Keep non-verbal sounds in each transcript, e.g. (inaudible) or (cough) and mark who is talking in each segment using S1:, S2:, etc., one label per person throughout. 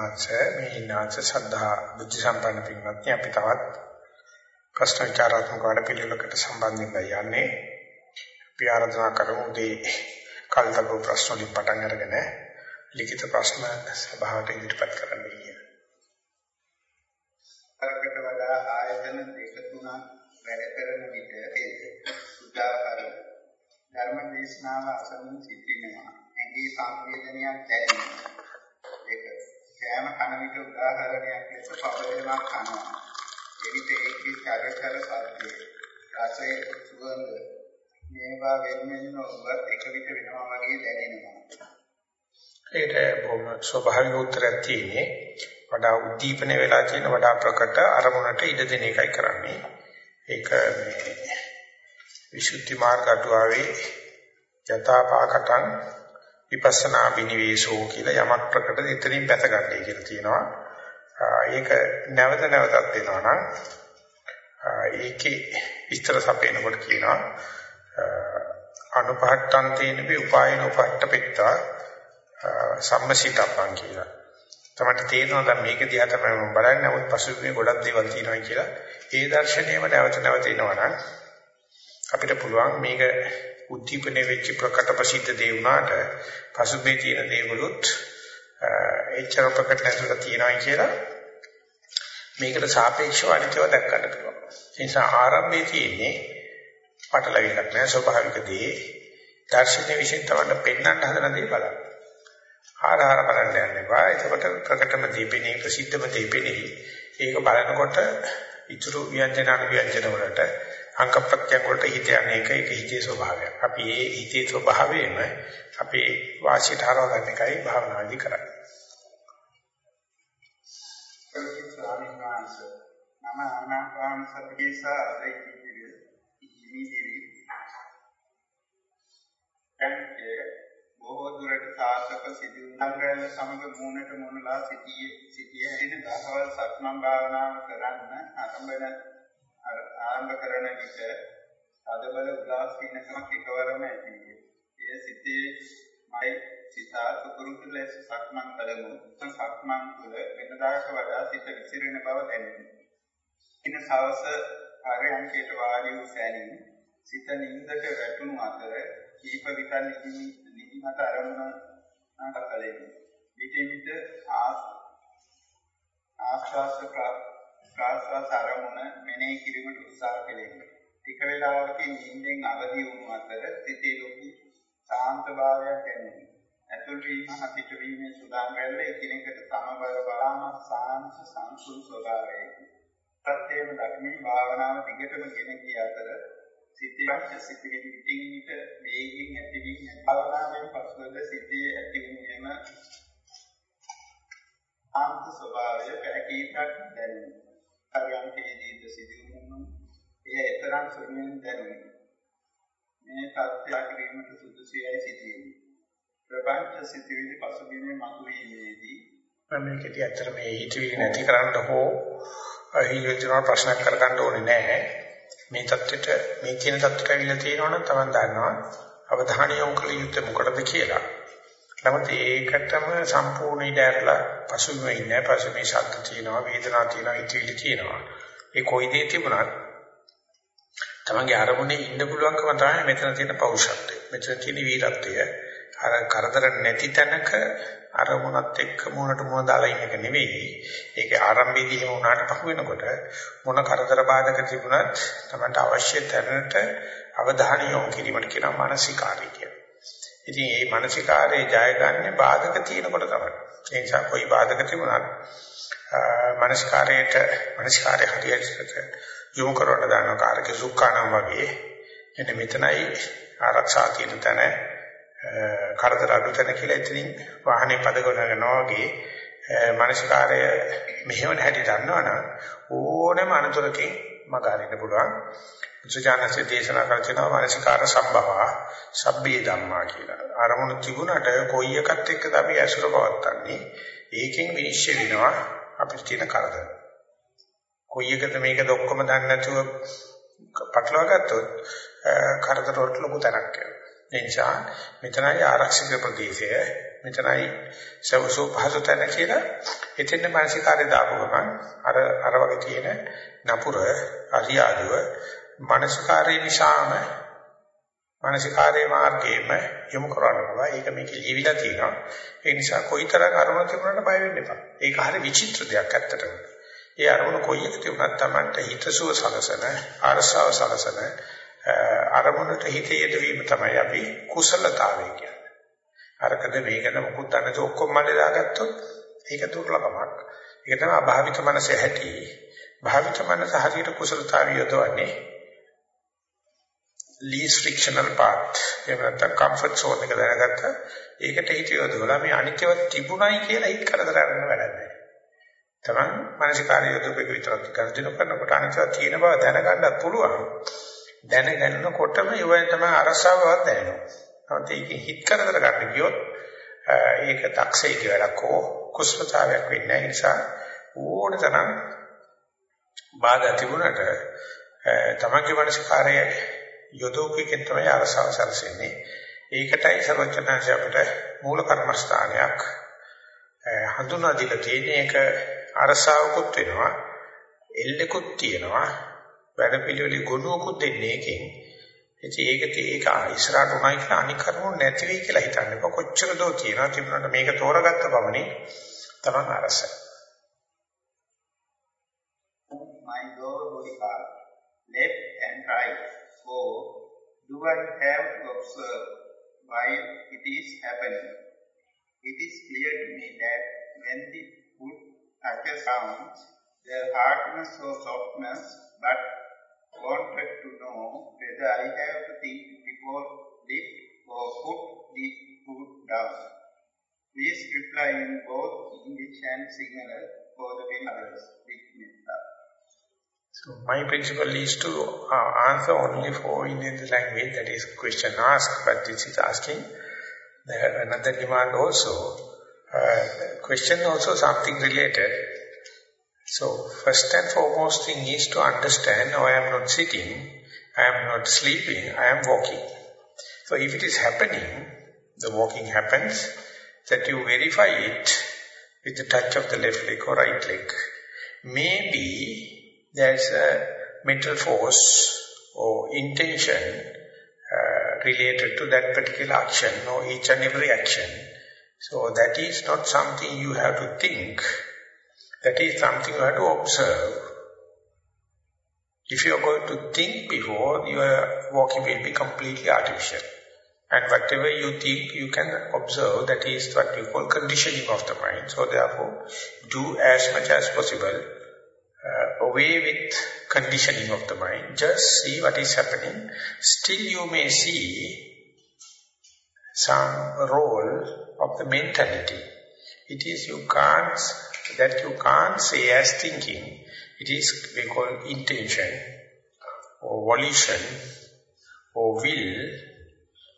S1: ආචාර්ය මේ නාච සද්ධා බුද්ධ සම්පන්න පින්වත්නි අපි තවත් ප්‍රශ්න විචාරාත්මක වැඩ පිළිවෙලකට සම්බන්ධ වෙලා යන්නේ. අපි ආරාධනා කරමු දී කල්තබු ප්‍රශ්න වලින් පටන් අරගෙන ලිඛිත ප්‍රශ්න සභාවට ඉදිරිපත් කරන්න කියලා.
S2: අරකට වඩා ආයතන දෙක තුනක් වැඩ කරන විට උදාහරණ ධර්ම දේශනාව අසමින් සිටිනවා. ඇඟේ සංවේදනයක් දැනෙනවා. ඒක කෑම කන විට උදාහරණයක් ලෙස පබලමක් කනවා. එවිට ඒකේ චරචර සද්දේ රසයේ සුවඳ මේවා වෙන්වෙන් ඔබත් එක විට වෙනවා වගේ දැනෙනවා.
S1: ඒකට බොහොම ස්වභාවික උත්තරයක් තියෙන්නේ. වඩා උද්දීපන වෙලා තියෙන වඩා ප්‍රකට අරමුණට ඉඩ දෙන එකයි කරන්නේ. ඒක මේ විසුද්ධි මාර්ග අටුවාවේ යථාපාකටං විපස්සනා බිනිවේෂෝ කියලා යමක් ප්‍රකට එතනින් බැස ගන්නයි කියලා තියෙනවා. ඒක නැවත නැවතත් දෙනවා නම් ඒකේ විස්තර සපයනකොට කියනවා අනුපහට්ටන් තේනපි උපායන උපට්ඨපෙත්තා සම්මසිතප්පං කියලා. තමයි තේරෙනවා දැන් මේක දිහා තමයි මම බලන්නේ නමුත් පසුබිමේ ගොඩක් දේවල් තියෙනවා කියලා. ඒ දර්ශනයම නැවත නැවත එනවනම් අපිට පුළුවන් මේක උද්දීපනයේ වෙච්ච ප්‍රකට ප්‍රසිද්ධ දේ වුණාට පසුබිමේ තියෙන දේවලුත් එච්චර ප්‍රකට නැතුව තියෙනවා කියලා මේකට සාපේක්ෂව අනිත්‍යව දැක් ගන්න පුළුවන්. ඒ නිසා ආරම්භයේ තියෙන්නේ පටලවිලක් නෑ ස්වභාවික දේ. දර්ශනීය විශ්ෙන් තමයි පෙන්වන්න හදන දේ බලන්න. ආහාර බලන්න යන්න එපා. එතකොට ප්‍රකටම දීපෙනේ ප්‍රසිද්ධම දීපෙනේ. ඒක බලනකොට ඉතුරු ව්‍යංජන අනුව්‍යංජන වලට අංක ප්‍රත්‍යංග වලට හිත යන එක ඒක හිතේ ස්වභාවයක්. අපි මේ හිතේ ස්වභාවයෙන්ම අපේ වාසියට හරව ගන්න එකයි භාවනාදී කරන්නේ.
S2: ස්වාමීන් වහන්සේ මම ආනාපාන සතියේ සහ අධෛර්යයේ ඉනිදිරි එන්කේ බොහෝ දුරට සාර්ථක සිදු සංග්‍රහය සමග මූණට මූණලා සිටියේ සිටියේ හින දහවල් සක්මන් භාවනාව කරන්න ආරම්භන ආරම්භ කරන විට අදබල උදාසීනකමක් එකවරම ඇති විය. එය සිටේ මයි සිතා සුකුරුතු ලෙස සක්මන් කළමු. සක්මන් තුළ වෙනදාට වඩා සිත විසිරෙන බව දැනුනි. ඉන සවස පරයන්කයට වාඩි වූ සැනින් සිත නින්දට වැටුණු අතර කීප විට නිදිමත අරමුණ නැකලෙමි. විටින් විට ආස්වාස ප්‍රාස්වාස අරමුණ මෙනෙහි කිරීමට උත්සාහ කෙලෙමි. ටික වේලාවකින් නිින්දෙන් අවදි වුණු අතර සිතේ ලොකු ශාන්ත භාවයක් දැනෙනවා. ඇතුල් වීම පිට වීමේ සුදාම් වැල්ල එකිනෙකට සමබර බලාම සාංශ සංසුන් ස්වභාවයකි. ප්‍රත්‍යේම ධර්මී භාවනාව දිගටම ගෙන ගිය අතර සිතේ සිතේ පිටින් විට වේගින් ඇතිවීම භාවනාවෙන් පසුවද සිතේ ඇතිවීම ආන්ත ස්වභාවය පැකීටක් දැනෙනවා. පරියන්කේදීද සිදුවුණු එය එතරම් සුළුෙන් දැනෙනවා. මේ තත්ත්වය කිරීමට සුදුසුයයි සිටින්නේ. ප්‍රපංච සිටිවිලි පසුබිමේ මතුවීමේදී
S1: මේකදී ඇත්තට මේ හිතවිලි නැති කරන්න හෝ හිතවිලි ප්‍රශ්න කරගන්න ඕනේ නැහැ. මේ தත්වෙට මේ කියන தත්වෙට ඇවිල්ලා තියෙනවනම් Taman දන්නවා අවධානය යොමු කළ යුත්තේ මොකටද කියලා. නමුත් ඒකටම සම්පූර්ණ ඉඩරලා පසුබිමේ ඉන්නේ පසුබිමේ ශබ්ද තියෙනවා වේදනා තියෙනවා හිතවිලි තියෙනවා. ඒ කොයි දේ තිබුණත් තමන්ගේ අරමුණේ ඉන්න පුළුවන්කම තමයි මෙතන තියෙන පෞරුෂත්වය. මෙතන තියෙන වීරත්වය. අර කරදර නැති තැනක අරමුණත් එක්ක මොනට මොන දාලා ඉන්න එක නෙවෙයි. ඒකේ ආරම්භයේදී එහෙම වුණාට පහු වෙනකොට මොන කරදර බාධක තිබුණත් තමන්ට අවශ්‍ය තැනට අවධානය යොමු කිරීමට කියනවා මානසිකාරය කියලා. ඉතින් මේ මානසිකාරයේ ජය ගන්න බාධක තියෙනකොට තමයි. ඒ නිසා કોઈ බාධක තිබුණත් මානසිකාරයට මානසිකාරය හරියට යොමු කරවන්න දාන කාර්ක සුඛානම් වගේ එන්න මෙතනයි ආරක්ෂා කියන තැන කරදර අඩු තැන කියලා එතනින් වාහනේ පදගොන ගන්නවා වගේ මානසිකාරය මෙහෙවන හැටි දන්නවනම් ඕනෑම අනතුරකින් මග අරින්න පුළුවන්. සුජානසේ දේශනා කර තිනවා මානසිකාර සම්භව සබ්බේ ධම්මා කියලා. අරමුණු තිබුණට කොයි එකත් එක්කද අපි ඇසුර පවත්න්නේ ඒකෙන් විනිශ්චය වෙනවා අපිට තියෙන කරදර. කොයි එකද මේකද ඔක්කොම දන්නේ නැතුව පටලවා ගත්තොත් කරදර වලට ලොකු තරක් යනවා. ඒ නිසා මෙතනයි ආරක්ෂක ප්‍රදේශය මෙතනයි සවසෝ පහසු තැන කියලා එතෙන් මානසිකාරය දාපු ගමන් අර අර වගේ තියෙන නපුර අරියාදුව මානසිකාරය නිසාම මානසිකාරයේ මාර්ගයේම යොමු කරන්න පුළුවන්. ඒක මේක ලියවිලා තියෙනවා. ඒ නිසා කොයිතරම් අරමුණ තිබුණාට බය වෙන්න එපා. ඒක හරි විචිත්‍ර දෙයක් ඇත්තටම. ඒ අරමුණ කොයි එක තිබුණත් Tamanta හිතසුව සලසන, අරසාව සලසන අරමුණට හිත යෙදවීම තමයි අපි කුසලතාවය කියන්නේ. අරකද මේකද මුකුත් අන්නත ඔක්කොම මල්ලේ දාගත්තොත් ඒක දුර්ලභමක්. ඒක තමයි අභාවිත මනස ඇති. භාවිත මනස හරියට කුසලතාවිය යොදවන්නේ least frictional path එහෙම නැත්නම් comfort zone එක දැනගත්තා ඒකට හිත යොදවලා මේ අනිත්‍යව තිබුණයි කියලා හිත කරදර කරන්න වැඩක් නැහැ. තමන් මානසිකාරය යොදවපෙක විතරක් කරදින කරනකොට අනිත්‍යව තියෙන බව දැනගන්නත් පුළුවන්. දැනගන්නකොටම ඒවෙන් තමයි අරසාවවත් දැනෙනවා. නමුත් ඒක හිත කරදර ගන්න ගියොත් ඒක තක්සේක වැඩක් හෝ කුසලතාවයක් වෙන්නේ නැහැ. නිසා ඕන තරම් බාධා තිබුණට තමන්ගේ මානසිකාරය යොදෝකෙන් තමයි අරසාව සැලසෙන්නේ. ඒකටයි සර්වචනාංශ අපිට මූල කර්මස්ථානයක් හඳුනා දීලා තියෙන එක අරසාවකුත් වෙනවා එල්ලෙකුත් තියෙනවා වැඩ පිළිවෙලේ ගුණුවකුත් දෙන්නේ එකෙන් ඉතින් ඒක ඒක ඉස්සරහට උනායි කියලා අනික් කරුණු නැති වෙයි කියලා හිතන්න. එපා කොච්චර දෝ තියෙනවා තිබුණාට මේක තෝරගත්ත බවනේ තමයි අරසයි
S2: my goal body part left and right go, do I have to observe while it is happening? It is clear to me that when the foot touches ground, the hardness or softness, but wanted to know whether I have to think before lift or put the foot down. Please reply in both English and Sinhala for the others. Big
S1: so my principle is to uh, answer only for Indian language, that is question asked, but this is asking the, another demand also. Uh, question also something related. So first and foremost thing is to understand, no, I am not sitting, I am not sleeping, I am walking. So if it is happening, the walking happens, that you verify it with the touch of the left leg or right leg. Maybe there's a mental force or intention uh, related to that particular action or each and every action. So that is not something you have to think. That is something you have to observe. If you are going to think before, your walking will be completely artificial. And whatever you think, you can observe, that is what you call conditioning of the mind. So therefore, do as much as possible uh, away with conditioning of the mind. Just see what is happening. Still you may see some role of the mentality. It is you can't, that you can't say as thinking. It is, we call intention or volition or will.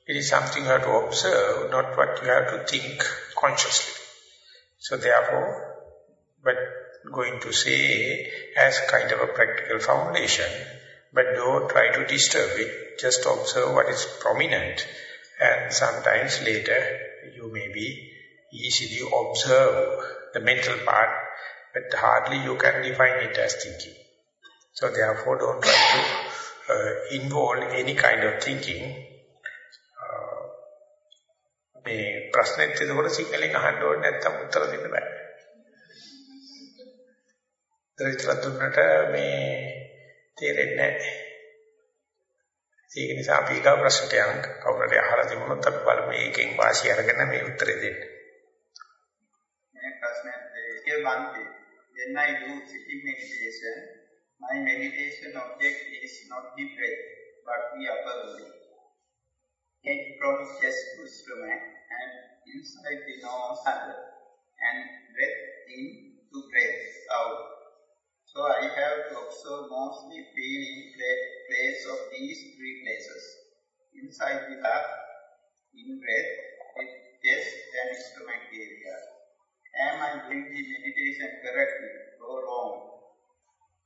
S1: It is something you have to observe, not what you have to think consciously. So therefore, but going to say as kind of a practical foundation, but don't try to disturb it, just observe what is prominent and sometimes later you may be easily observe the mental part, but hardly you can define it as thinking. So therefore don't try to uh, involve any kind of thinking. Uh, මේ ප්‍රශ්නෙත් එතකොට සිංහලෙන් අහන්න ඕනේ නැත්නම් උත්තර දෙන්න බෑ. විතර දුන්නට මේ තේරෙන්නේ නැහැ. ඒක නිසා අපි ඊගා ප්‍රශ්නට යන්න කවුරුහරි අහලා තිබුණොත් අපි බලමු මේකෙන් වාසිය අරගෙන මේ උත්තරේ දෙන්න.
S2: Monday, when I do sitting meditation, my meditation object is not the breath, but the upper body. Head from chest to stomach and inside the nose and breath in to breath out. So I have to observe mostly feeling place of these three places. Inside the heart, in breath, with chest and stomach area Am I doing the meditation correctly or wrong?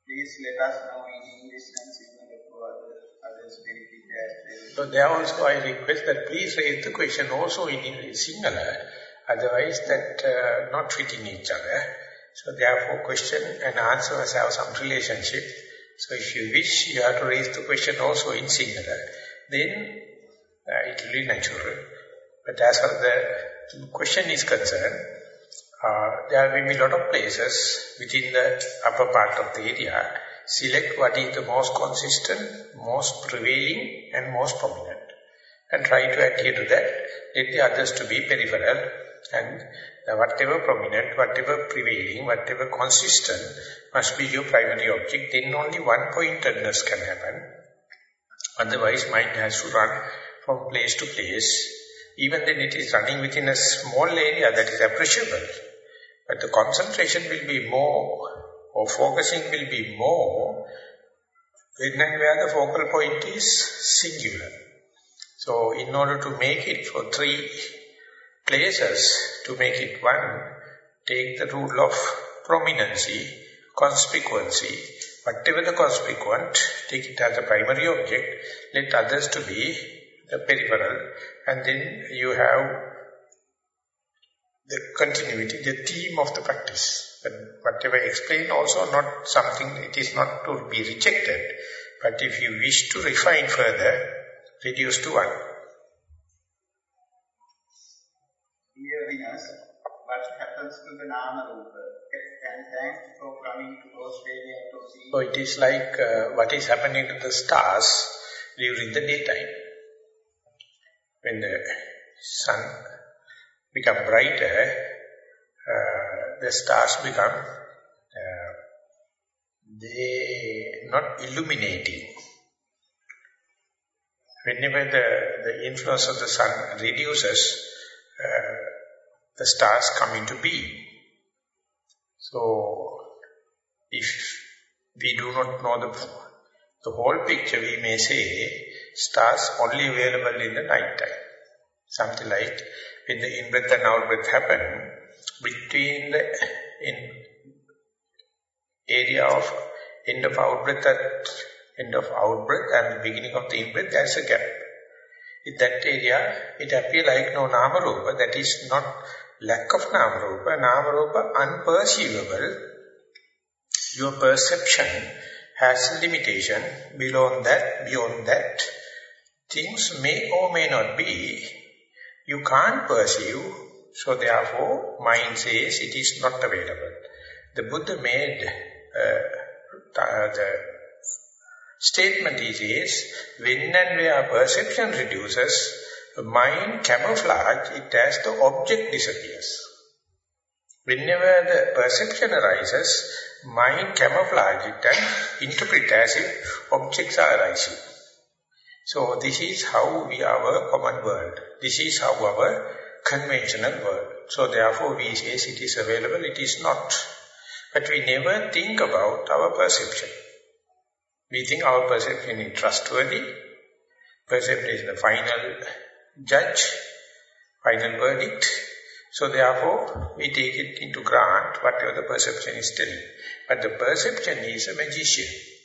S2: Please let us know in English and similar to other, others benefit
S1: So there also I request that please raise the question also in Sinhala. Otherwise, that uh, not fitting each other. So therefore, question and answer must have some relationship. So if you wish, you have to raise the question also in singular. Then uh, it will be natural. But as far as the question is concerned, uh, there will be a lot of places within the upper part of the area. Select what is the most consistent, most prevailing and most prominent. And try to adhere to that. Let the others to be peripheral. And whatever prominent, whatever prevailing, whatever consistent must be your primary object. Then only one-pointedness can happen. Otherwise, mind has to run from place to place. Even then it is running within a small area that is appreciable. But the concentration will be more, or focusing will be more, when and where the focal point is singular. So in order to make it for three places, to make it one, take the rule of prominency, conspicuency, whatever the conspicuent, take it as a primary object, let others to be the peripheral, and then you have the continuity, the theme of the practice. But whatever I explained also not something, it is not to be rejected. But if you wish to refine further, reduce to one.
S2: Dear what happens to the Nama Rupa? And thanks for coming to Australia to see.
S1: So it is like uh, what is happening to the stars during the daytime. When the sun become brighter, uh, the stars become, uh, they not illuminating. Whenever the, the influence of the sun reduces, uh, the stars come into being. So, if we do not know the, the whole picture, we may say stars only available in the night time. Something like when the in-breath and out-breath happen, between the in area of end of out-breath at end of out-breath and the beginning of the in-breath, there is a gap. In that area, it appears like no Nama-rupa, that is not lack of Nama-rupa, Nama-rupa unperceivable. Your perception has limitation. Beyond that, beyond that, things may or may not be you can't perceive, so therefore mind says it is not available. The Buddha made uh, the statement he says, when and where perception reduces, mind camouflage it as the object disappears. Whenever the perception arises, mind camouflage it and interpret as if objects are arising. So this is how we our common world. This is how our conventional world. So therefore we say it is available, it is not. But we never think about our perception. We think our perception is trustworthy. Perception is the final judge, final verdict. So therefore, we take it into grant whatever the perception is telling. But the perception is a magician.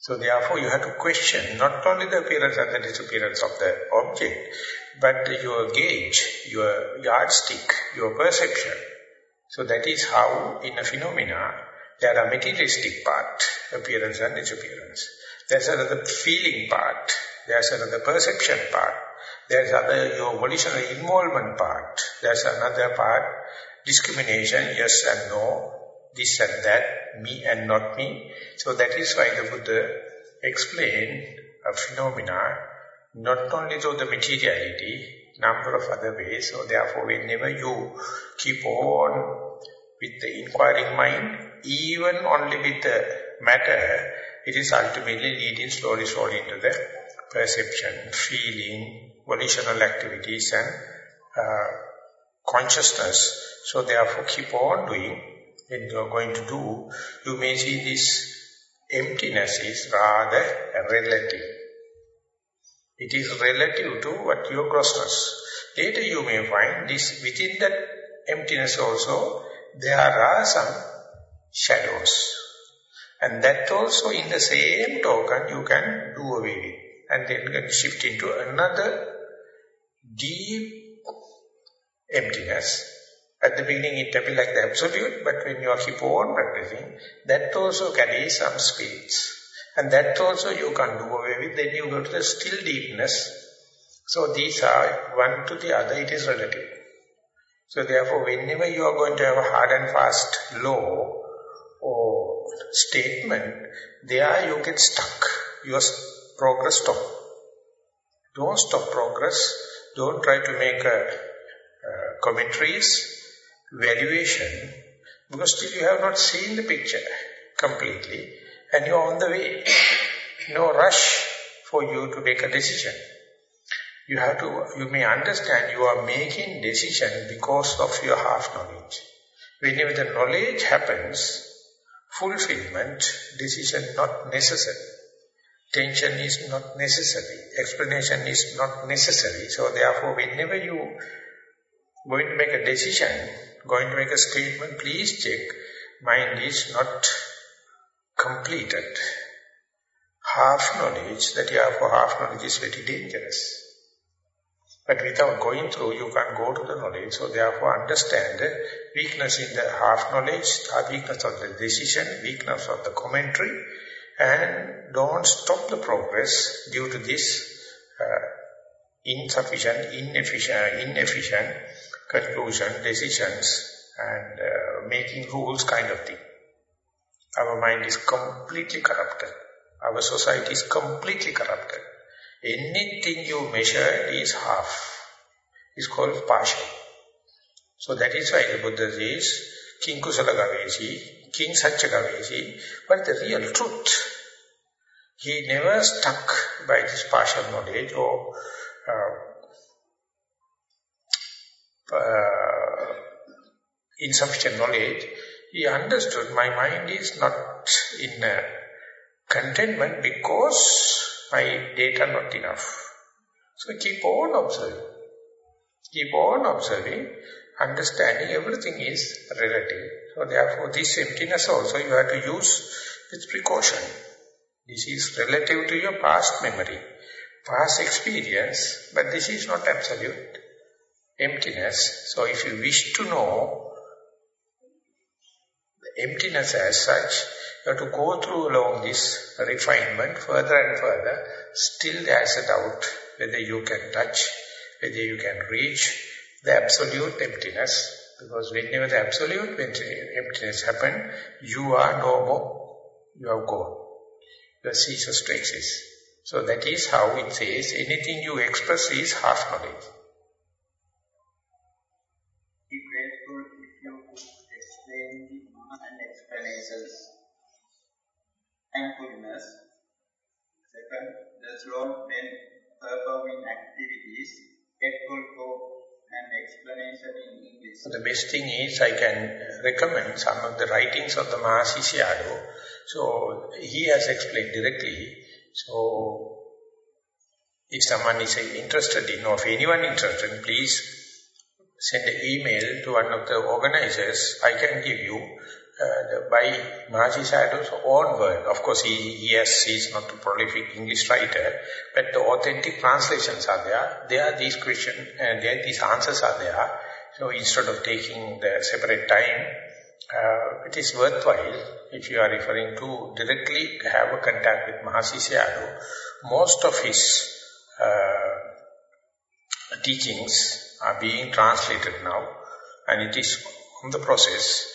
S1: So therefore you have to question not only the appearance and the disappearance of the object, but your gauge, your yardstick, your perception. So that is how in a phenomena there are materialistic part, appearance and disappearance. There's another feeling part, there's another perception part, there's other your volitional involvement part, there's another part, discrimination, yes and no, this and that, me and not me. So that is why the Buddha explained a phenomena not only through the materiality, number of other ways. So therefore, whenever you keep on with the inquiring mind, even only with the matter, it is ultimately leading slowly, slowly into the perception, feeling, volitional activities and uh, consciousness. So therefore, keep on doing when you are going to do, you may see this emptiness is rather relative. It is relative to what your grossness. Later you may find this within that emptiness also, there are some shadows. And that also in the same token you can do away with. And then can shift into another deep emptiness. At the beginning it appears like the absolute, but when you are keep on practicing, that also carries some speeds. And that also you can do away with, then you go to the still deepness. So these are one to the other, it is relative. So therefore, whenever you are going to have a hard and fast law or statement, there you get stuck. Your progress stop. Don't stop progress. Don't try to make a, uh, commentaries, valuation, because still you have not seen the picture completely and you are on the way. No rush for you to make a decision. You have to, you may understand you are making decision because of your half knowledge. Whenever the knowledge happens, fulfillment, decision not necessary. Tension is not necessary. Explanation is not necessary. So therefore, whenever you going to make a decision, going to make a statement, please check. Mind is not completed. Half knowledge that you have for half knowledge is very dangerous. But without going through, you can go to the knowledge. So therefore understand the weakness in the half knowledge, weakness of the decision, weakness of the commentary, and don't stop the progress due to this uh, insufficient, inefficient, inefficient conclusion, decisions, and uh, making rules kind of thing. Our mind is completely corrupted. Our society is completely corrupted. Anything you measure is half. It's called partial. So that is why the Buddha says, King Kusala Gavesi, King Satya Gavesi, but the real truth. He never stuck by this partial knowledge or uh, uh, insufficient knowledge. He understood my mind is not in contentment because my data not enough. So keep on observing. Keep on observing, understanding everything is relative. So therefore this emptiness also you have to use with precaution. This is relative to your past memory, past experience, but this is not absolute emptiness. So if you wish to know the emptiness as such, you have to go through along this refinement further and further. Still there is a doubt whether you can touch, whether you can reach the absolute emptiness. Because whenever the absolute emptiness happen, you are no more, you are gone. You ceases to exist. So that is how it says, anything you express is half knowledge.
S2: The
S1: best thing is I can recommend some of the writings of the Mahasi Sayadaw. So he has explained directly. So if someone is interested in or if anyone is interested, please send an email to one of the organizers. I can give you uh, by Mahasi Sayadaw's own word. Of course, he, he has, he's not a prolific English writer, but the authentic translations are there. There are these questions, and there these answers are there. So instead of taking the separate time, uh, it is worthwhile if you are referring to directly have a contact with Mahasi Sayadaw. Most of his uh, teachings are being translated now, and it is on the process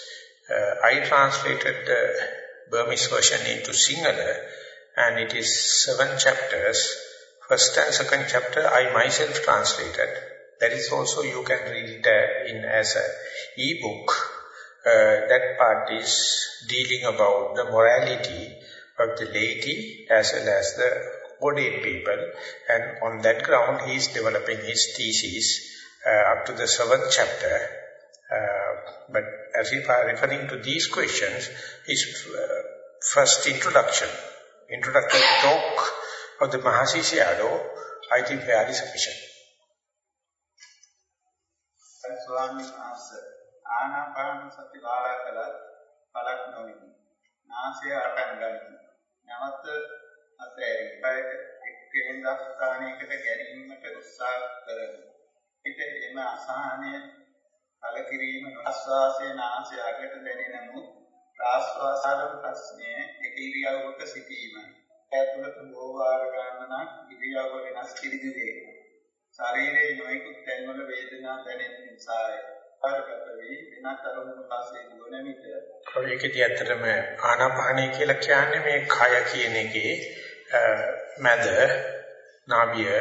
S1: uh, I translated the Burmese version into Sinhala and it is seven chapters. First and second chapter I myself translated. That is also you can read it uh, in as a e-book. Uh, that part is dealing about the morality of the laity as well as the ordained people and on that ground he is developing his thesis uh, up to the seventh chapter uh, but as if I referring to these questions, his uh, first introduction, introductory talk of the Mahasi Sayadaw, I think very sufficient.
S2: ස්වාමීන් වහන්සේ ආනාපාන සති වාරා කළත් පළක් නොවිනි. නාසය අටන් ගනිමි. නැවත අතෑරි පයක එක්කෙන් දස්ථානයකට ගැනීමට උත්සාහ කරමි. ඊට එම අසහනය කලකිරීම ආස්වාසයේ නාසය අගට දැනෙනමුත් ආස්වාසාලම් ප්‍රශ්නයේ එක ඉරියව්වක සිටීම ඇතුළත බොහෝ වාර ගණනක් ඉරියව්ව වෙනස් කිරීමේ ශරීරයේ නොයෙකුත් තැන්වල වේදනා දැනෙන නිසාය. කාර්යගත වී වෙනත් අරමුණු පස්සේ දුවන විට
S1: ඒකදී ඇත්තටම ආනාපානයි කියලා කියන්නේ මේ කය කියන එකේ මැද නාභිය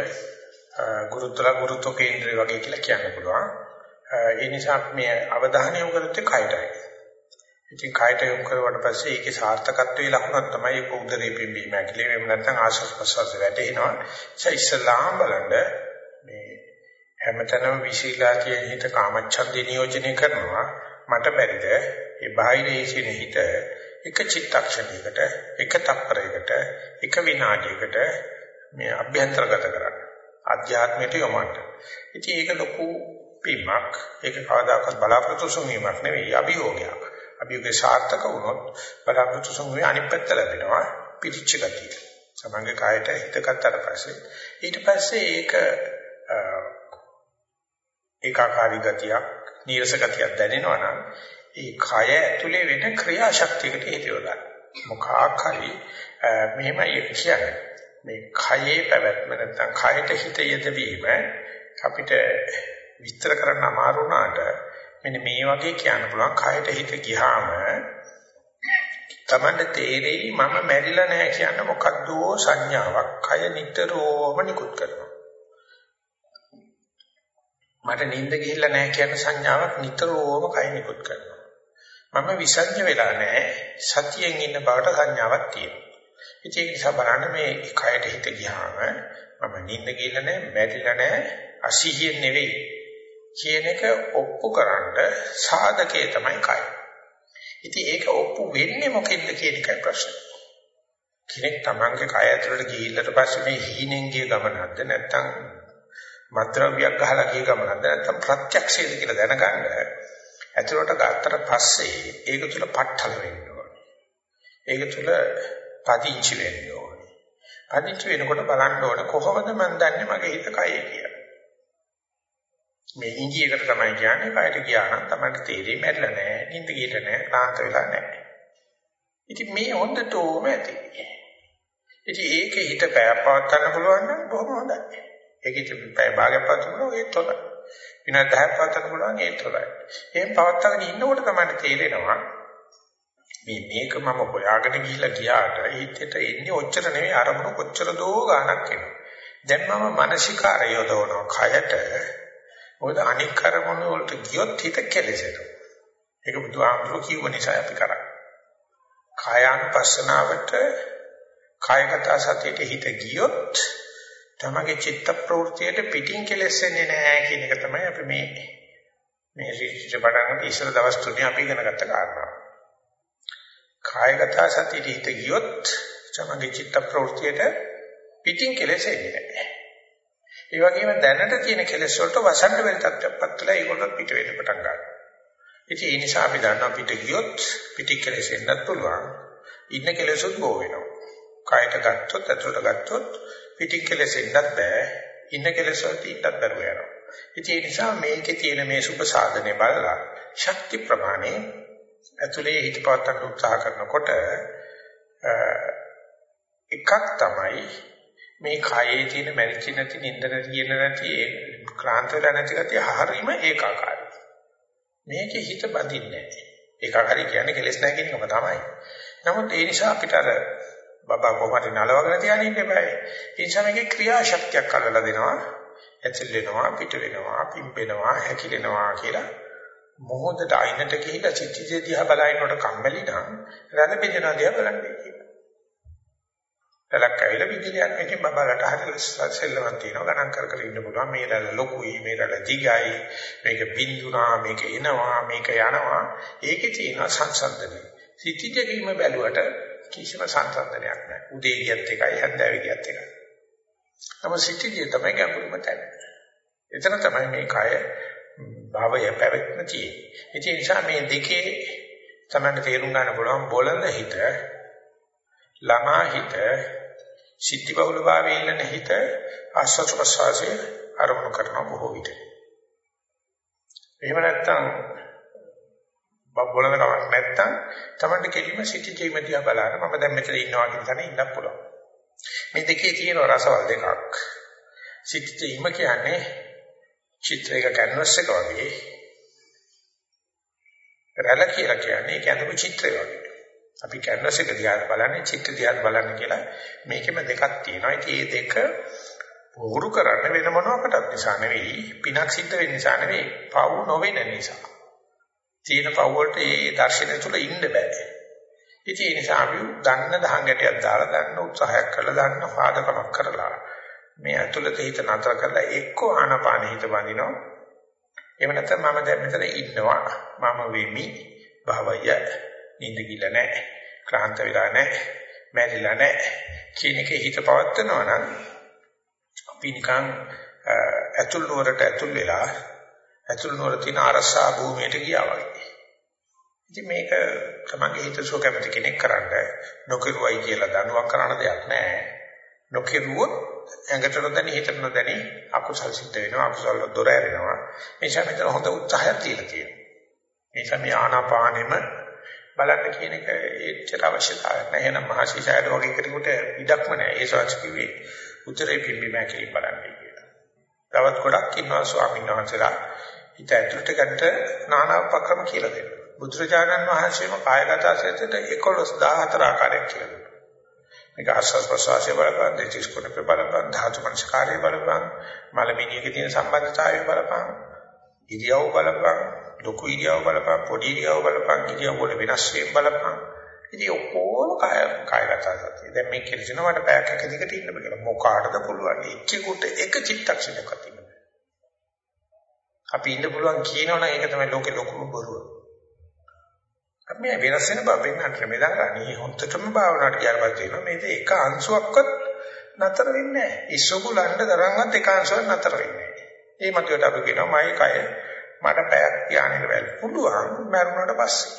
S1: ගුරුතර ගුරුත්ව කේන්ද්‍රය වගේ කියලා කියන්න පුළුවන්. ඒ නිසා මේ අවධානය යොමු කරන්නේ කයටයි. ඉතින් කයට යොමු කරුවාට පස්සේ ඒකේ සාර්ථකත්වයේ ලකුණක් තමයි ඒක උදරේ පිම්බීම ඇකිලි වෙම නැත්නම් ආශ්වාස ප්‍රශ්වාස වැටෙනවා. ඒ ඉස්සලාම් බලන්න මේ හැමතැනම විශීලා තියෙන හිත කාමච්ඡන්දේ නියෝජනය කරනවා. මට බැරිද ඒ බාහිර ඒසින හිත එක චිත්තක්ෂණයකට එක තප්පරයකට එක විනාඩියකට මේ අභ්‍යන්තරගත කරන්න. අධ්‍යාත්මයට යොමන්න. ඉතින් ඒක ලොකු පිම්මක්. ඒක කවදාකවත් බලාපොරොත්තු සුමීමක් නෙවෙයි අභියෝගයක්. අභියෝගේ සාර්ථක වුණොත් බලාපොරොත්තු සුමීමේ අනිත් පැත්ත ලැබෙනවා පිටිච්ච ගතිය. සමංග කායට හිත ගත්තට පස්සේ ඊට පස්සේ ඒක ඒකාකාරී ගතියක්, නීරස ගතියක් දැනෙනවා නම් ඒ කය ඇතුලේ වෙන ක්‍රියාශක්තියකට හේතු වෙනවා. මොකක් හරි මෙහෙමයි කියන්නේ. මේ කයේ පැවැත්ම නැත්නම් කයට හිත යෙදවීම අපිට විස්තර කරන්න අමාරු වුණාට මෙන්න මේ වගේ කියන්න පුළුවන් කයට හිත ගියාම තමන්න තේරෙයි මම මැරිලා නැහැ කියන මොකද්ද සංඥාවක් කය නිතරම නිකුත් කරනවා මට නිින්ද ගිහිල්ලා නැහැ කියන සංඥාවක් නිතරම කය නිකුත් කරනවා මම විසංජ වෙලා නැහැ සතියෙන් ඉන්න බවට සංඥාවක් තියෙනවා ඉතින් ඒක නිසා බලන්න මේ කයට හිත ගියාම මම නිින්ද ගිහිල්ලා නැහැ මැරිලා නැහැ අසීහිය නෙවෙයි කියන එක ඔප්පු කරන්න සාධකයේ තමයි කය. ඉතින් ඒක ඔප්පු වෙන්නේ මොකෙන්ද කියන එකයි ප්‍රශ්නේ. කෙනෙක් තමන්ගේ කය ඇතුළට ගිහිල්ලට පස්සේ මේ හීනෙන් ගිය ගමනක්ද නැත්නම් මත්ද්‍රව්‍යයක් ගහලා ගිය ගමනක්ද නැත්නම් ප්‍රත්‍යක්ෂයද කියලා දැනගන්න ඇතුළට ගත්තට පස්සේ ඒක තුල පටල වෙන්න ඕනේ. ඒක තුල පදිංචි වෙන්න ඕනේ. පදිංචි වෙනකොට බලන්න ඕනේ කොහොමද මම දන්නේ මගේ හිත කයේ කියලා. මේ ඉංගියකට තමයි කියන්නේ කයට ගියා නම් තමයි තේරෙන්නේ මැරිලා නැහැ, නිින්ද ගිහලා නැහැ, ක්ලාන්ත වෙලා නැහැ. ඉතින් මේ හොඳටම ඇති. ඉතින් ඒකේ හිත පැයපවත් ගන්න පුළුවන් නම් බොහොම හොඳයි. ඒකේ පැය භාගයක් පවත් ගන්න ඒත් හොඳයි. විනාඩි 10ක් පවත් ගන්න පුළුවන් ඒත් හොඳයි. එහෙන් පවත්වාගෙන ඉන්නකොට තමයි තේරෙනවා මේ මේක මම හොයාගෙන ගිහිල්ලා ගියාට හිතේට එන්නේ ඔච්චර නෙවෙයි අරමුණු කොච්චර දෝ ගාණක් එනවා. දැන් මම මානසිකාරය යොදවනවා කයට මොකද අනික් කරමුණු වලට ගියොත් හිත කෙලෙසෙනවා. ඒක බුදුහාමුදුරුවෝ කිව්ව නිසා අපි කරන්නේ. කායානුපස්සනාවට කායගත සතියට හිත ගියොත් තමගේ චිත්ත ප්‍රවෘත්තියට පිටින් කෙලෙසෙන්නේ නැහැ කියන එක තමයි අපි මේ මේ ශිෂ්‍ය පඩංගට ඉස්සර දවස් තුනේ අපි ඉගෙන ගත්ත කාරණා. කායගත සතියට හිත ගියොත් තමගේ චිත්ත ප්‍රවෘත්තියට පිටින් කෙලෙසෙන්නේ නැහැ. ඒ වගේම දැනට තියෙන කෙලෙස් වලට වසන්ත වෙන තත්ත්වයක්පත් වෙලා ඒගොල්ලෝ පිට වෙන්න පටන් ගන්නවා. ඉතින් ඒ නිසා අපි දන්නවා පිට ගියොත් පිටි කෙලෙස් එන්නත් පුළුවන්. ඉන්න කෙලෙසුත් බෝ වෙනවා. කයට ගත්තොත් ඇතුළට ගත්තොත් පිටි කෙලෙස් එන්නත් බෑ. ඉන්න කෙලෙස් වලට ඉන්නත් බැරුව යනවා. ඉතින් ඒ නිසා මේකේ තියෙන මේ සුභ සාධනේ බලලා ශක්ති ප්‍රමාණය ඇතුලේ හිත පවත්වන්න උත්සාහ කරනකොට එකක් තමයි මේ කයේ තියෙන මැරිච්ච නැති නින්දන තියෙන නැති ඒ ක්ලාන්ත වෙලා නැති ගතිය හරීම ඒකාකාරයි. මේකේ හිත බඳින්නේ නැහැ. ඒකාකාරී කියන්නේ කෙලස් නැහැ කියන එකම තමයි. නමුත් ඒ නිසා අපිට අර බබා කොහමද නලවගෙන තියන්නේ ඉන්න බෑ. ඒ නිසා මේකේ ක්‍රියාශක්තියක් අල්ලලා දෙනවා. ඇතුල් වෙනවා, පිට වෙනවා, පිම්බෙනවා, හැකිලෙනවා කියලා මොහොතට අයිනට ගිහිල්ලා චිත්තජේ දිහා බලනකොට කම්මැලි නම් රැළ බෙදෙනවා දිහා බලන්නේ කියලා. රැලක් ඇවිල්ලා විදුලියක් මේකෙන් බබලට හරි සෙල්ලමක් තියෙනවා ගණන් කර කර ඉන්න පුළුවන් මේ රැළ ලොකුයි මේ රැළ දිගයි මේක බින්දුනා මේක එනවා මේක යනවා ඒකේ තියෙන සංසන්දනය සිටිජකීම බැලුවට කිසිම සංසන්දනයක් නැහැ. උදේ ගියත් එකයි හැන්දෑවේ ගියත් එකයි. නම සිටිජේ තමයි ගැඹුරුම තැන. එතන තමයි මේ කය භවය පැවැත්ම තියෙන්නේ. ඒ නිසා මේ දෙකේ තමයි තේරුම් ගන්න පුළුවන් බොළඳ හිත ළමා හිත සිද්ධි බහුල භාවයේ ඉන්න හිත ආස්වාද ප්‍රසවාසයේ අරමුණු කරන බොහෝ විට. එහෙම නැත්නම් බබ්බලන කමක් නැත්නම් Tamanට කෙලිම සිටි ජීවිතය දිහා බලන්න මම දැන් මෙතන ඉන්නවා කියන තැන ඉන්නත් පුළුවන්. මේ දෙකේ තියෙන රසවල් දෙකක්. සිටි ජීවිම කියන්නේ චිත්‍රයක කැන්වස් එක වගේ. රැළ කියලා කියන්නේ ඒක අඳපු චිත්‍රය වගේ. අපි කැන්වස් එක දිහා බලන්නේ චිත්‍ර දිහා බලන්නේ කියලා මේකෙම දෙකක් තියෙනවා. ඉතින් මේ දෙක පුහුරු කරන්න වෙන මොනවාකටත් නිසා නෙවෙයි පිනක් සිද්ධ වෙන්න නිසා නෙවෙයි පව් නොවෙන නිසා. තියෙන පව් වලට ඒ දර්ශනය තුළ ඉන්න බෑ. ඉතින් ඒ නිසා අපි දන්න දහංගටයක් දාලා ගන්න උත්සාහයක් කරලා ගන්න පාදකමක් කරලා මේ ඇතුළත හිත නතර කරලා එක්ක ආනපාන හිත බඳිනවා. එහෙම නැත්නම් මම දැන් මෙතන ඉන්නවා. මම වෙමි. භවය නිඳ ගිල නැහැ. ක්ලාන්ත වෙලා නැහැ. මැරිලා නැහැ. කියන එකේ හිත පවත්නවා නම් අපි නිකන් ඇතුල් නුවරට ඇතුල් වෙලා ඇතුල් නුවර තියෙන අරසා භූමියට ගියා වගේ. ඉතින් මේක තමන්ගේ හිතසෝ කැමති කෙනෙක් කරන්න නොකිරුවයි කියලා දනුවක් කරන්න දෙයක් නැහැ. නොකිරුවොත් ඇඟට නොදැනී හිතට නොදැනී අකුසල් සිද්ධ වෙනවා අකුසල් දොර ඇරෙනවා. ඒ නිසා මෙතන හොඳ උත්සාහයක් තියලා තියෙනවා. ඒ නිසා මේ ආනාපානෙම බලන්න කියන එක ඒච්චර අවශ්‍යතාවයක් නැහැ. එහෙනම් මහසිසාරද වගේ කෙනෙකුට ඉඩක්ම නැහැ. ඒ සත්‍ය කිව්වේ උතරේ පිම්බි මෑකලි බලන්නේ කියලා. තවත් ගොඩක් ඉන්නවා ස්වාමීන් වහන්සේලා හිත ඇතුළට ගන්න নানা උපක්‍රම කියලා දෙනවා. බුදුරජාණන් වහන්සේම කායගත සත්‍යයට 11014 ආකාරයක් කියලා දෙනවා. මේක ආස්වාස් ප්‍රසවාසයේ බලපං, දෙචිස් කුණප බලපං, ධාතු මනස්කාරයේ බලපං, මලමිණියක තියෙන සම්බන්ධතාවය බලපං, ඉරියව් බලපං, ලොකු ඉරියව් බලපං, පොඩි ඉරියව් බලපං, ඉරියව් වල වෙනස් වීම බලපං. ඉතින් ඔක්කොම කාය කායගත සත්‍ය. දැන් මේ කිරිසන වට පැයක් එක දිගට ඉන්න බෑ. මොකාටද පුළුවන්? එක්කෙකුට එක චිත්තක්ෂණයක්වත් ඉන්න බෑ. අපි ඉන්න පුළුවන් කියනවනම් ඒක තමයි ලෝකේ ලොකුම බොරුව. අපි මේ වෙනස් වෙන බව වෙන්නට මේ දඟන්නේ හොන්තටම භාවනාවට ගියාට පස්සේ මේක එක අංශුවක්වත් නතර වෙන්නේ නැහැ. ඉස්සුකුලන්ට තරම්වත් එක අංශුවක් නතර වෙන්නේ නැහැ. ඒ මතුවට අපි කියනවා මගේ කය මට පැයක් ධානයක වැල් පුළුවන් මරුණාට පස්සේ.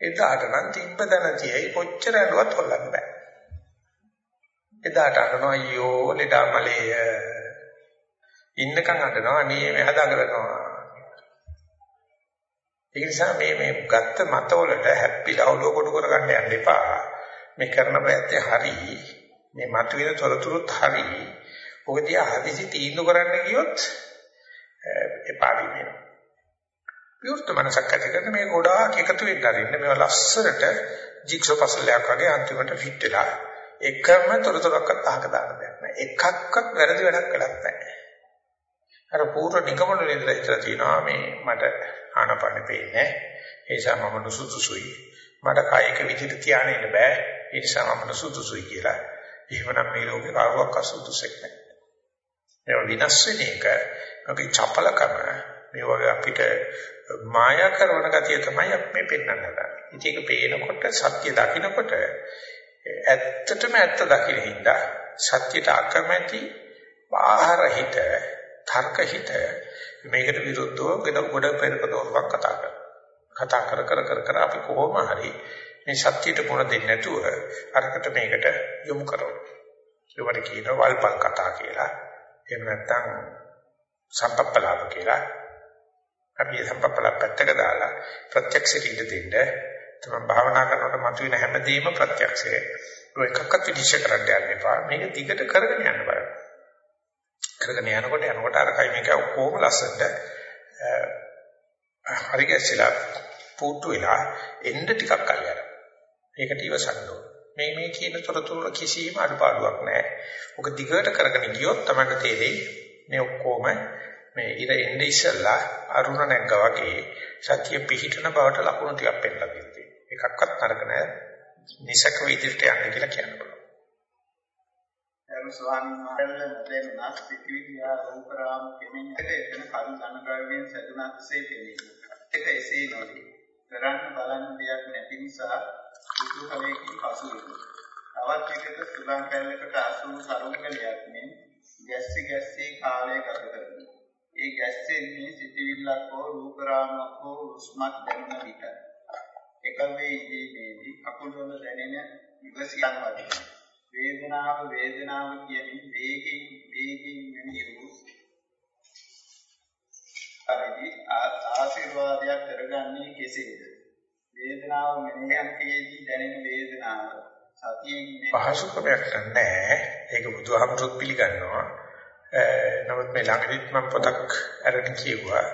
S1: එදාට නම් තිබ්බ දැන තියයි කොච්චර ඇඬුවත් හොල්ලන්න බෑ. එදාට අඬනවා අයියෝ ලෙඩා මලේ ඉන්නකන් අඬනවා අනේ මෙහා දඟලනවා. ඒ නිසා මේ මේ ගත්ත මතවලට හැප්පිලා ඔලුව කොට කරගන්න යන්න එපා. මේ කරන ප්‍රයත්නේ හරි. මේ මතුවෙන තොරතුරුත් හරි. ඔක දිහා හදිසි තීන්දුව කරන්න ගියොත් එපා වෙනවා. විවෘත මනසක් ඇති කරන මේ ගොඩාක් එකතු වෙන්න අරින්න මේවා ලස්සනට ජිග්සෝ පසලයක් වගේ අන්තිමට ෆිට වෙලා එකම තොරතුරක්වත් අහක දාන්න දෙයක් නැහැ. එකක්වත් වැරදි වැඩක් කළත් නැහැ. අර පූර්ව නිගමන වලින්දලා ඉතලා තියෙනවා මේ මට ආනපන පේන්නේ. ඒ නිසා මම නුසුසුසුයි. මට කායික විදිහට තියාගෙන ඉන්න බෑ. ඒ නිසා මම නුසුසුසුයි කියලා. එහෙමනම් මේ ලෝකේ කවුරක් අසුසුසෙක් නැහැ. මේ විනාශ වෙන එක අපි චපලකම මේ වගේ අපිට මායා කරන ගතිය තමයි අපි මේ පෙන්වන්න හදන්නේ. ඉතින් ඒක පේනකොට සත්‍ය දකිනකොට ඇත්තටම ඇත්ත දකින හින්දා සත්‍යයට අකමැති බාහිර හිත තර්ක හිත මේකට විරුද්ධව වෙන ගොඩ පෙරපදෝරක් කතා කරනවා. කතා කර කර කර කර අපි කොහොම හරි මේ සත්‍යයට මුණ දෙන්නේ නැතුව අරකට මේකට යොමු කරනවා. ඒවට කියනවා වල්පල් කතා කියලා. එහෙම නැත්නම් සම්පප්පලාප කියලා. අපි සම්පප්පලාප පැත්තක දාලා ප්‍රත්‍යක්ෂයට ඉඳ දෙන්න තමයි භාවනා කරනකොට මතුවෙන හැමදේම ප්‍රත්‍යක්ෂය. ඔය එකක්වත් විනිශ්චය කරන්න යන්න එපා. මේක දිගට කරගෙන යන්න බලන්න. කරගෙන යනකොට යනකොට අරකයි මේක ඔක්කොම ලස්සනට හරි ගැස්සලා පුටු වෙලා එන්න ටිකක් කල් යනවා. ඒකට ඉවසන්න ඕන. මේ මේ කියන තොරතුරු කිසිම අඩපාඩුවක් නැහැ. ඔක දිගට කරගෙන ගියොත් තමයි තේරෙයි මේ ඔක්කොම මේ ඉර එන්නේ ඉස්සලා අරුණ නැග්ගා වගේ සතිය පිහිටන බවට ලකුණු ටිකක් පෙන්නලා තියෙනවා. එකක්වත් නරක නැහැ. නිසක විදිහට යන්න කියලා කියන්න පුළුවන්.
S2: ගරු ස්වාමීන් වහන්සේ මෙතන නැස් පිටිවිදියා රූපරාම කෙනෙක්ට එතන කරු ධනගාවෙන් සැදුනක්සේ පෙනේ. ඒක එසේ නොවේ. කරන්න බලන්න දෙයක් නැති නිසා කුතුහලයෙන් පසු වෙනවා. තවත් එකට සුලං කැලලකට අසු සරුංගලයක් මෙන් ගැස්සි ගැස්සි කාලය ගත කරනවා. ඒ ගැස්සෙන්නේ සිටිවිල්ලක් හෝ රූපරාමයක් හෝ උස්මක් දැනෙන විට. එකම ඉදීමේදී කකුල වල දැනෙන ඉවසියන් වගේ. වේදනාව වේදනාව කියමින් වේගින් වේගින් මෙනියු පරිදි ආශිර්වාදයක් කරගන්නේ කෙසේද? වේදනාව මෙනෙහියන්කේදී දැනෙන වේදනාව සතියෙන්
S1: පහසුකමක් නැහැ. ඒක බුදුහාමුදුරුවෝ පිළිගන්නවා. නමුත් මේ ළඟදිත් මම පොතක් අරගෙන කියුවා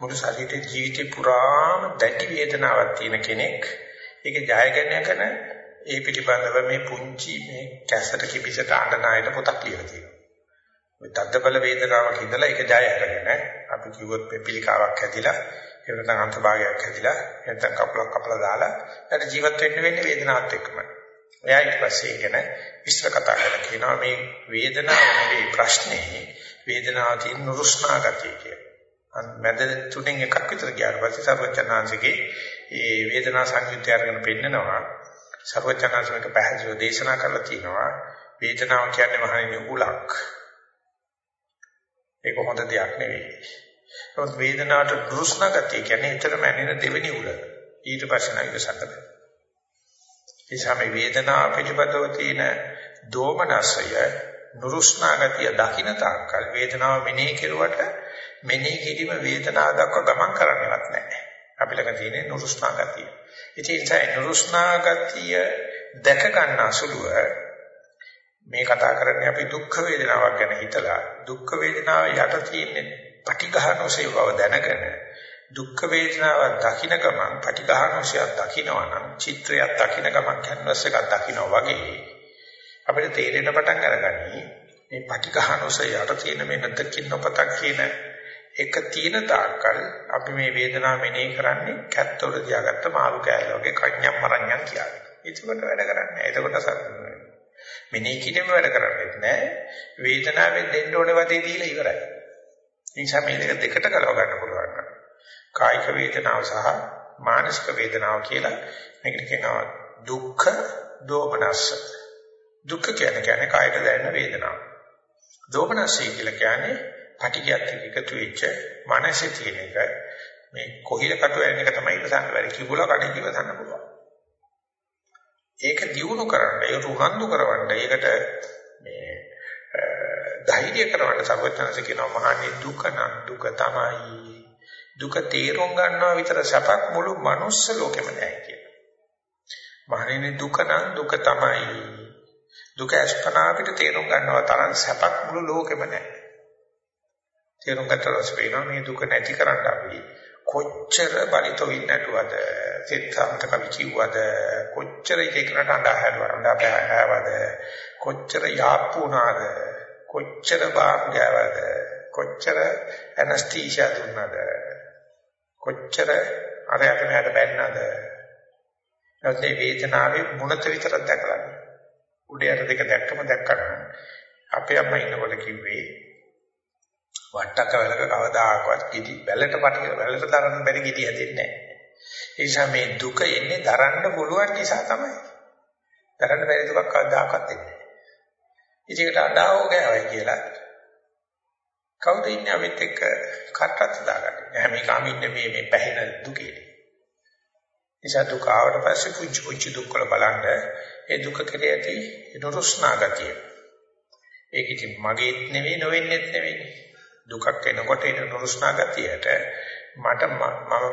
S1: මුළු ශරීරයේ ජීවිතේ පුරාම දැටි වේදනාවක් තියෙන කෙනෙක් ඒක ජය ගන්න ඒ පිටිබඳව මේ පුංචි මේ කැසට කිපිසට අඬනායට පොතක් ලියලා තියෙනවා. මේ තද්දබල වේදනාවක් ඉඳලා ඒක ජය අරගෙන අපි කිව්වොත් මේ පිළිකාවක් හැදිලා එහෙම නැත්නම් අන්තභාගයක් හැදිලා නැත්නම් කපලක් කපලා දාලා ඊට ජීවත් වෙන්න වෙන්නේ වේදනාවත් එක්කම. එයා ඊට පස්සේ ඉගෙන විස්තර කතා කරලා කියනවා මේ වේදනාව නෙවෙයි ප්‍රශ්නේ වේදනාව තියෙන නුරුස්නා ගතිය කියලා. මැද තුනෙන් එකක් විතර ගියාට පස්සේ සර්වචනාංශිකේ ඒ වේදනා සංයුක්තය අරගෙන පෙන්නනවා. සර්වචනාංශික පැහැදිලිව දේශනා කරලා තිනවා වේදනාව කියන්නේ මහණෙනි උලක්. ඒක හොඳ දෙයක් නෙවෙයි. ඒත් වේදනාවට නුරුස්නා ගතිය කියන්නේ එතරම් ඇනෙන දෙවෙනි උල. ඊට පස්සේ නයිද සැකද. නිසා මේ වේදනාව පිළිබඳව තියෙන දෝමනසය නුරුස්නා ගතිය දකින්න තාක්කල් වේදනාව මෙනෙහි කෙරුවට මෙනෙහි කිරීම වේදනාව දක්වා ගමන් කරන්නේවත් නැහැ. අපි ළඟ තියෙන නුරුස්නා ගතිය. ඉතින් ඒ නුරුස්නා ගතිය දැක ගන්න අසුලුව මේ කතා කරන්නේ අපි දුක් වේදනාවක් ගැන හිතලා දුක් වේදනාව යට තියෙන පටිඝානෝසේ බව දැනගෙන දුක් වේදනාව දකින්න ගමන් පටිඝානෝසයක් දකින්නවා නම් චිත්‍රයක් දකින්න ගමන් කැන්වස් එකක් දකින්නවා වගේ අපිට තේරෙන පටන් අරගනි මේ පටිඝානෝසය යට තියෙන මේ නැදකින් නොපතක් කියන එක තියෙන තාක්කල් අපි මේ වේදනාව මෙනෙහි කරන්නේ කැත්තොල තියාගත්ත මාළු කෑල්ල වගේ කන්‍යම් මරණ්‍යම් කියන්නේ. ඒකට වැඩ කරන්නේ. එතකොට සතුටු මෙනෙහි කිරීම වැඩ කරන්නේ නැහැ. වේදනාවෙන් දෙන්න ඕනේ වදේ දීලා ඉවරයි. ඒ නිසා මේ දෙක දෙකට ගලව ගන්න පුළුවන්. කායික වේදනාව සහ මානසික වේදනාව කියලා මේකට කියනවා දුක්ඛ දෝමනස්ස. දුක්ඛ කියන්නේ කියන්නේ කායට දැනෙන වේදනාව. දෝමනස්සය කියලා කියන්නේ පටිගයත් එකතු වෙච්ච මානසික තියෙන එක මේ කොහිල කටු වෙන එක තමයි ඉවසන්න බැරි කිඹුල කඩේ ඉවසන්න පුළුවන්. ඒක දියුණු කරන්න, ඒක උනන්දු කරවන්න, ඒකට මේ ධෛර්ය කරවන්න සර්වඥාන්සේ කියනවා මහන්නේ දුක නම් දුක තමයි දුක තේරුම් ගන්නවා විතර සැපක් මුළු මනුස්ස ලෝකෙම නැහැ කියලා. මහණෙනි දුක නම් දුක තමයි. දුක අස්පනා අපිට තේරුම් ගන්නවා තරම් සැපක් මුළු ලෝකෙම නැහැ. තේරුම් ගන්නට වෙනවා මේ දුක නැති කරන්න අපි කොච්චර බලිතෝ ඉන්නටවද සිතාන්ත කවි කිව්වද කොච්චර එකකට අඬහැරවන්න අපහවද කොච්චර යාප්පුණාද කොච්චර බාග්යවද කොච්චර ඇනස්තීෂියා දුන්නද කොච්චර අරයට මෙහාට බැන්නද. නැත්නම් වේදනාවේ මුණත විතරක් දැකලා උඩයට දෙක දැක්කම දැක්කම අපේ අම්මා ඉන්නකොට කිව්වේ වට්ටක වැලක කවදාකවත් කිදි බැලට පටි බැලට තරන්න බැරි කිදි හැදෙන්නේ නැහැ. ඒ නිසා මේ දුක එන්නේ දරන්න පුළුවන් නිසා තමයි. දරන්න බැරි දුකක් කවදාකවත් එන්නේ නැහැ. ඉතින් අඬාවෝ ගෑවයි කියලා කවුද ඉන්නේ අපිත් එක්ක කටත් දාගන්නේ. හැම එකම ඉන්නේ මේ මේ පැහැෙන දුකේ. නිසා දුක ආවට පස්සේ පුංචි පුංචි දුක් වල බලන්න ඒ දුක කෙරේ ඇති නුරුස්නා ගතිය. ඒක ඉතින් මගේත් නෙවෙයි නොවෙන්නේත් නෙවෙයි. දුකක් එනකොට එන නුරුස්නා ගතියට මට මම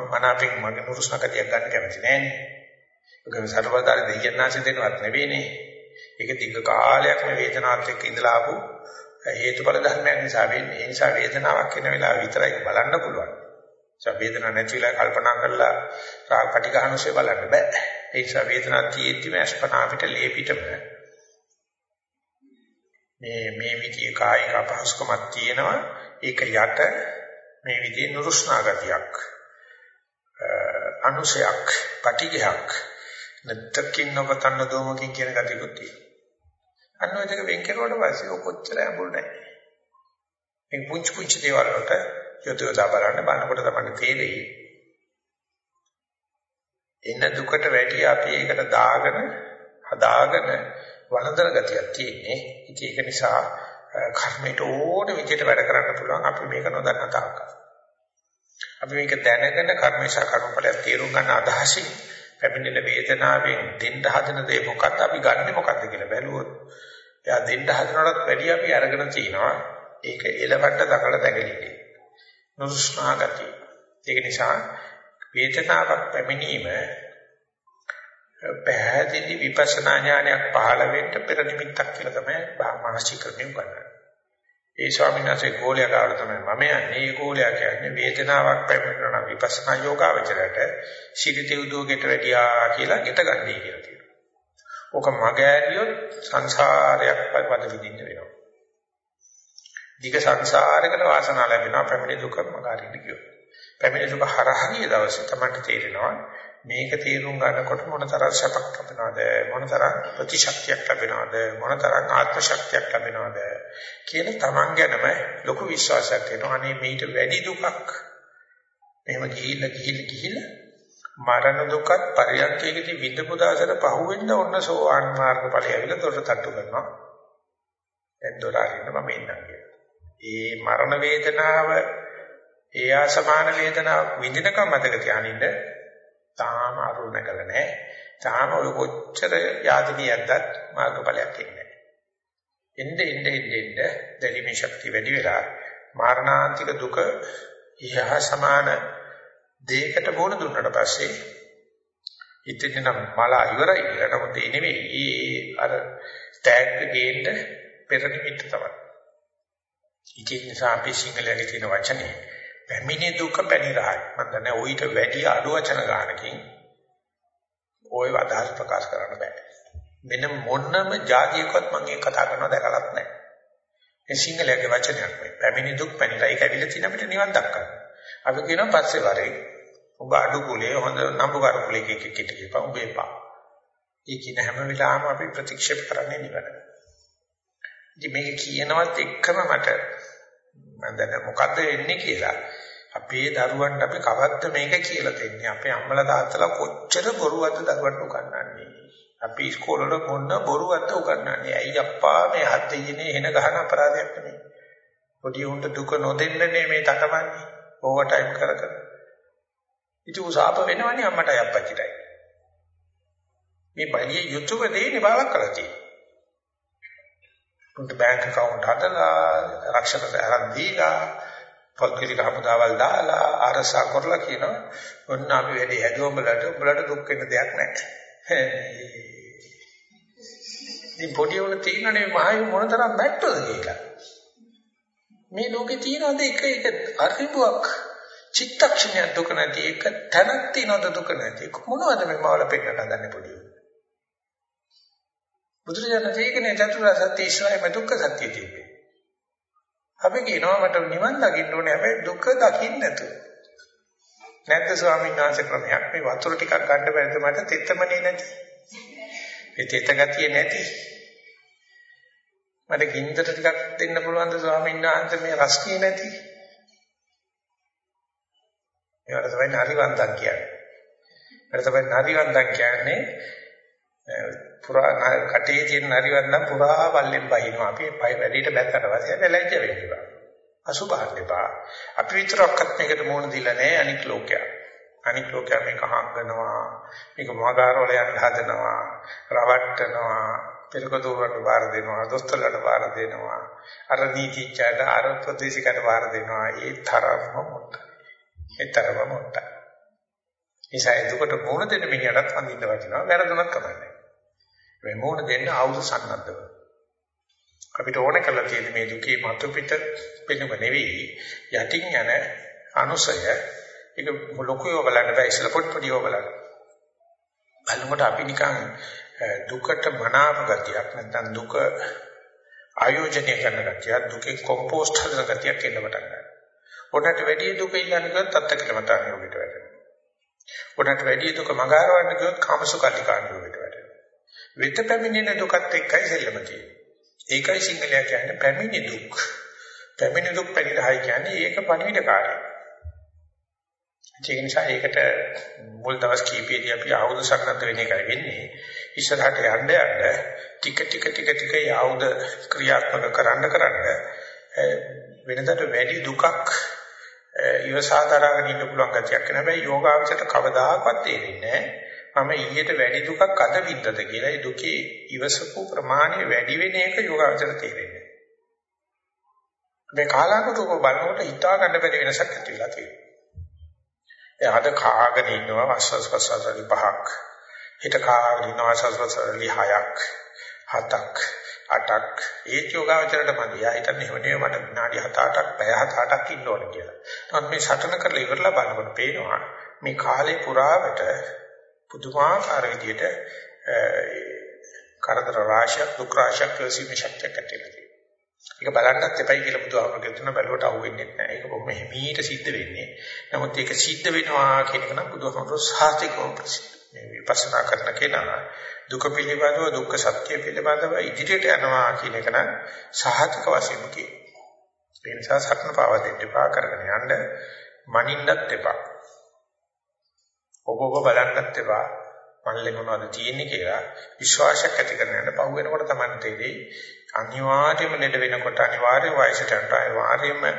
S1: මනාපෙන් මගේ නුරුස්නා ගතියක් ගන්න කැමති නෑනේ. ඒක සර්වදාරි දෙයන්නාසි දෙනවත් නෙවෙයිනේ. ඒක දිග කාලයක් මේ වේදනාවත් එක්ක ඉඳලා ආපු හේතුඵල ධර්මයන් නිසා වෙන්නේ. ඒ නිසා වේදනාවක් එන වෙලාව විතරයි බලන්න පුළුවන්. ඒ වේදනාවක් නැති වෙලා කල්පනා කරලා රාග පටිඝානසේ බලන්න බෑ. ඒ නිසා වේදනාවක් තියෙද්දිම අස්පනා අපිට ලේපිටම මේ මේ විදිහේ කායික අපහසුකමක් තියෙනවා. ඒක යට මේ විදිහේ නුරුස්නා ගතියක් අනුසයක් පටිඝයක් නැත්තකින් නොපතන්න දෝමකින් කියන ගතියකුත් තියෙනවා. අන්න ඔය දෙක වෙන් කරුවාට පස්සේ ඔය කොච්චර අඹුල් නැහැ. මේ පුංචි පුංචි දේවල් වලට යොදවලා බලන්න බලනකොට තමයි තේරෙයි. එන දුකට වැඩි අපි ඒකට දාගෙන හදාගෙන වළඳන ගතියක් තියෙන්නේ. ඉතින් ඒක නිසා කර්මයට ඕන විදිහට වැඩ කරන්න පුළුවන් අපි මේක නොදන්න තාක්ක. අපි මේක දැනගෙන කර්මේශා කර්මඵලයක් තේරුම් ගන්න අදහසින් පැමිණෙන වේදනාවෙන් දෙන්න හදන දේ මොකක්ද අපි ගන්නෙ මොකක්ද කියලා බැලුවොත් එයා දෙන්න හදනටත් වැඩිය අපි අරගෙන තිනවා ඒක එලවන්න දකලා දැගලිනේ නුරුස්නා ගතිය. ඒක නිසා වේදනාවක් පැමිණීම පැහැදිලි විපස්සනා ඥානයක් පහළ වෙන්න පෙර නිමිත්තක් කියලා තමයි මානසිකරණය කරන්නේ. ඒ ස්වාමීන් වහන්සේ ගෝලයා ගාවට තමයි මම යන්නේ. ඒ ගෝලයා කියන්නේ වේදනාවක් පැමිණෙන විපස්සනා යෝගාවචරයට සිටිතේ උදෝගෙට වැඩියා කියලා ගෙට ගන්නයි කියලා කියනවා. ඕක මග ඇරියොත් සංසාරයක් වද විඳින්න වෙනවා. දිග සංසාරයකට වාසනාව ලැබෙනවා පැමිණි දුක මග අරින්න කියනවා. පැමිණි දුක හරහා දවසේ තමයි තේරෙනවා මේක තේරුම් ගන්නකොට මොනතරම් සපක් ලැබෙනවද? මොනතරම් ප්‍රතිශක්තියක් ලැබෙනවද? මොනතරම් ආත්ම ශක්තියක් ලැබෙනවද? කියන තමන් ගැනම ලොකු විශ්වාසයක් එනවා. අනේ මේට වැඩි දුකක්. එහෙම ගිහිල්ලා ගිහිල්ලා ගිහිල්ලා මරණ දුකත් පරියන්කේකදී විඳපු දාසට පහුවෙන්න ඔන්න සෝවාන් මාර්ග ඵලය ඇවිල්ලා දොරට තට්ටු කරනවා. දැන් දොර අරින්න මම එන්නම් කියලා. ඒ මරණ වේදනාව ඒ ආසමාන වේදනාව විඳිනකම් මතක තියානින්න තාම අරුණ නැගලා නැහැ. තාම ඔය කොච්චර යාදිනිය ඇද්දත් මාර්ගඵලයක් එන්නේ නැහැ. එnde ende ende ende දැරීමේ ශක්තිය වැඩි වෙලා මාරණාන්තික දුක ඉහහ සමාන දෙයකට බොන දුන්නට පස්සේ ඉතින් නම් මල ඉවරයි කියලා නමුත් ඒ නෙවෙයි ඒ අර ටැග් ගේන්න පෙර නිමිත්ත තමයි. ඉතින් නිසා අපි සිංහලයේ තියෙන වචනේ පැමිණි දුක පැනිරහයි. මම දන්නේ ඔయిత වැඩි අඩු වචන ගානකින් ওই අදහස් ප්‍රකාශ කරන්න බෑ. මෙන්න මොනම જાතියකවත් මම ඒක කතා කරනවා දැකලත් නැහැ. මේ සිංහලයේ වචනයක් මේ පැමිණි දුක් පැනිරහයි කැවිලා තියෙන අපිට නිවන් දක්කන. අපි කියනවා පස්සේ වරේ ඔබ අඩු කුලේ හොඳ නම්බුකාර කුලයක කිට කිපා ඔබ එපා. ඒ කියන හැම වෙලාවම අපි ප්‍රතික්ෂේප කරන්නේ නිවන. ඉතින් මේක කියනවත් එක්කම මට මම දැන් මොකද්ද වෙන්නේ කියලා. අපේ දරුවන්ට අපි කවද්ද මේක කියලා දෙන්නේ? අපේ අම්මලා තාත්තලා කොච්චර බොරුවක්ද දරුවන්ට උගන්වන්නේ? අපි ඉස්කෝලේ මොන බොරුවක්ද උගන්වන්නේ? ඇයි අප්පා මේ හත් දෙයිනේ එන ගහන අපරාධයක් නෙමෙයි? පොඩි උන්ට දුක නොදෙන්නනේ මේ තටමන්නේ ඕවර් ටයිම් කර කර. ඉතින් උසාප වෙනවනේ අම්මටයි අප්පච්චිටයි. මේ බලිය යුතුයව දෙන්නේ බාලක් කරලා තියෙන්නේ. උන්ට බැංක් account හදලා ආරක්ෂක ආරන් දීලා පොල්කිරි කහමුදාවල් දාලා අරසා කරලා කියනවා ඔන්න අපි වැඩි හැදුවඹලට උඹලට දුක් වෙන දෙයක් නැහැ. (laughs) ඉතින් පොඩි උන තියෙනනේ මහයි මොනතරම් බැට්ටෝද කියලා. මේ ලෝකේ තියෙනවද එක එක අරිඹුවක් චිත්තක්ෂණයක් දුක නැති එක තැනක් තියෙනවද දුක නැති මොනවද මේ මාවල පෙන්නට හදන්නේ පොඩි උන. බුදුරජාණන් තේකනේ චතුරාර්ය සත්‍ය ඉස්සරහම දුක්ඛ සත්‍ය තියෙන්නේ. අපි කියනවා මට නිවන් දකින්න ඕනේ හැබැයි දුක දකින්න නැතුව. නැද්ද ස්වාමීන් වහන්සේ ක්‍රමයක් මේ වතුර ටිකක් ගන්න බැරිද මට තෙතමනේ නැති. ඒ තෙත ගතිය නැති. මට ගින්දර ටිකක් දෙන්න පුළුවන්ද ස්වාමීන් වහන්සේ මේ රස්නිය නැති. ඒවට තමයි නරිවන්දන් කියන්නේ. ඒකට තමයි නරිවන්දන් කියන්නේ පුරා කටේ තියෙන නරිවන්නම් පුරා වල්ලෙන් බහිනවා. අපි පය වැඩිට බැත්තට පස්සේ ලැජ්ජ වෙන්නවා. අසුබහන් එපා. අපි විතරක්වත් මේකට මොන දීලා නැහැ අනික් ලෝකයා. අනික් ලෝකයා මේක හංගනවා. මේක මගාරවල යන්න හදනවා. රවට්ටනවා. පෙරකදෝරට බාර දෙනවා. දොස්තරලට බාර දෙනවා. අර නීතිච්ඡයට අර ප්‍රදේශිකට බාර දෙනවා. ඒ තරම්ම මොට්ටයි. ඒ තරම්ම මොට්ටයි. නිසා එතකොට මොන දෙන්න මිනිහටත් වඳින්න වටිනවා. වැරදුනක් කමන්නේ. මේ මොන දෙන්න ආවුස සන්නද්ධව. අපිට ඕන කරලා තියෙන මේ දුකේ මතු පිට පෙනුම නෙවෙයි යටින් යන අනුසය ඒක ලොකුව බලන්න බෑ ඉස්සල පොඩි පොඩිව බලන්න. බලනකොට අපි නිකන් දුකට මනාප ගතියක් නැත්නම් දුක ආයෝජනය කරන ගතියක් දුකේ කොම්පෝස්ට් හදන ගතියක් එන්න පටන් ගන්නවා. ඔන්නට වැඩි දුක ඉල්ලන්න ගියොත් තත්ත්වකලමතාන යෝගයට වැටෙනවා. ඔන්නට වැඩි දුක මගහරවන්න ගියොත් කාමසුකල්ලිකාණ යෝගයට වැටෙනවා. වෙත පැමිණෙන දුකත් එක්කයි සෙල්ලම තියෙන්නේ. ඒකයි සිංහලයා කියන්නේ පැමිණි දුක්. පැමිණි දුක් පැනිරහයි කියන්නේ ඒක පණිවිඩකාරය. ඒ නිසා ඒකට මුල් දවස් කීපෙදී අපි ආයුධ සන්නද්ධ වෙන එකයි වෙන්නේ. ඉස්සරහට යන්න යන්න ටික ටික ටික ටික ආයුධ ක්‍රියාත්මක කරන්න කරන්න වෙනදට වැඩි දුකක් ඉවසාදාරගෙන ඉන්න පුළුවන් ගතියක් නෑ. හැබැයි යෝගාවචරයට කවදාකවත් තේරෙන්නේ නෑ. මම ඊට වැඩි දුකක් අද විඳද කියලා ඒ දුකේ ඉවසපු ප්‍රමාණය වැඩි වෙන එක යෝගාවචර තේරෙන්නේ. මේ කාලානුරූප බලනකොට හිතා ගන්න බැරි වෙනසක් ඇති වෙලා තියෙනවා. එයා අද කාගෙන ඉන්නවා ආස්වාස් ප්‍රසවාසලි පහක්. හිත කාගෙන ඉන්නවා ආස්වාස් ප්‍රසවාසලි හයක්, හතක්, අටක්. ඒ යෝගාවචරයට මම යා හිතන්නේ එහෙම නෙවෙයි මට විනාඩි 7-8ක්, පැය 7-8ක් ඉන්න ඕනේ කියලා. නමුත් මේ සටන කරලා ඉවරලා බලනකොට පේනවා මේ කාලේ පුරාවට පුදුමාකාර විදියට කරදර රාශියක් දුක් රාශියක් ප්‍රසීම ශක්තියක් ඇතිවෙලා ඒක බලන්නත් එපයි කියලා බුදුහාමුදුරුවෝ කියන බැලුවට අහුවෙන්නේ නැහැ. ඒක බොහොම හිමීට සිද්ධ වෙන්නේ. නමුත් ඒක සිද්ධ වෙනවා කියන එක නම් බුදුහාමුදුරුවෝ සාහිතිකව ප්‍රසිද්ධ. මේ විපස්සනා කරන කෙනා දුක පිළිබඳව දුක්ඛ සත්‍ය පිළිබඳව ඉදිරියට යනවා කියන එක නම් සාහිතික වශයෙන් කියනවා. ඒ නිසා සත්න පාව දෙන්න එපා කරගෙන යන්න මනින්නත් එපා. ඔබ ඔබ බලන්නත් එපා. මනලේ මොනවද තියෙන්නේ කියලා විශ්වාසයක් ඇති කරගෙන යන්න පහු වෙනකොට තමයි තේරෙයි අනිවාර්යයෙන්ම ලෙඩ වෙනකොට අනිවාර්යයෙන් වයසට යනකොට අනිවාර්යයෙන්ම මේ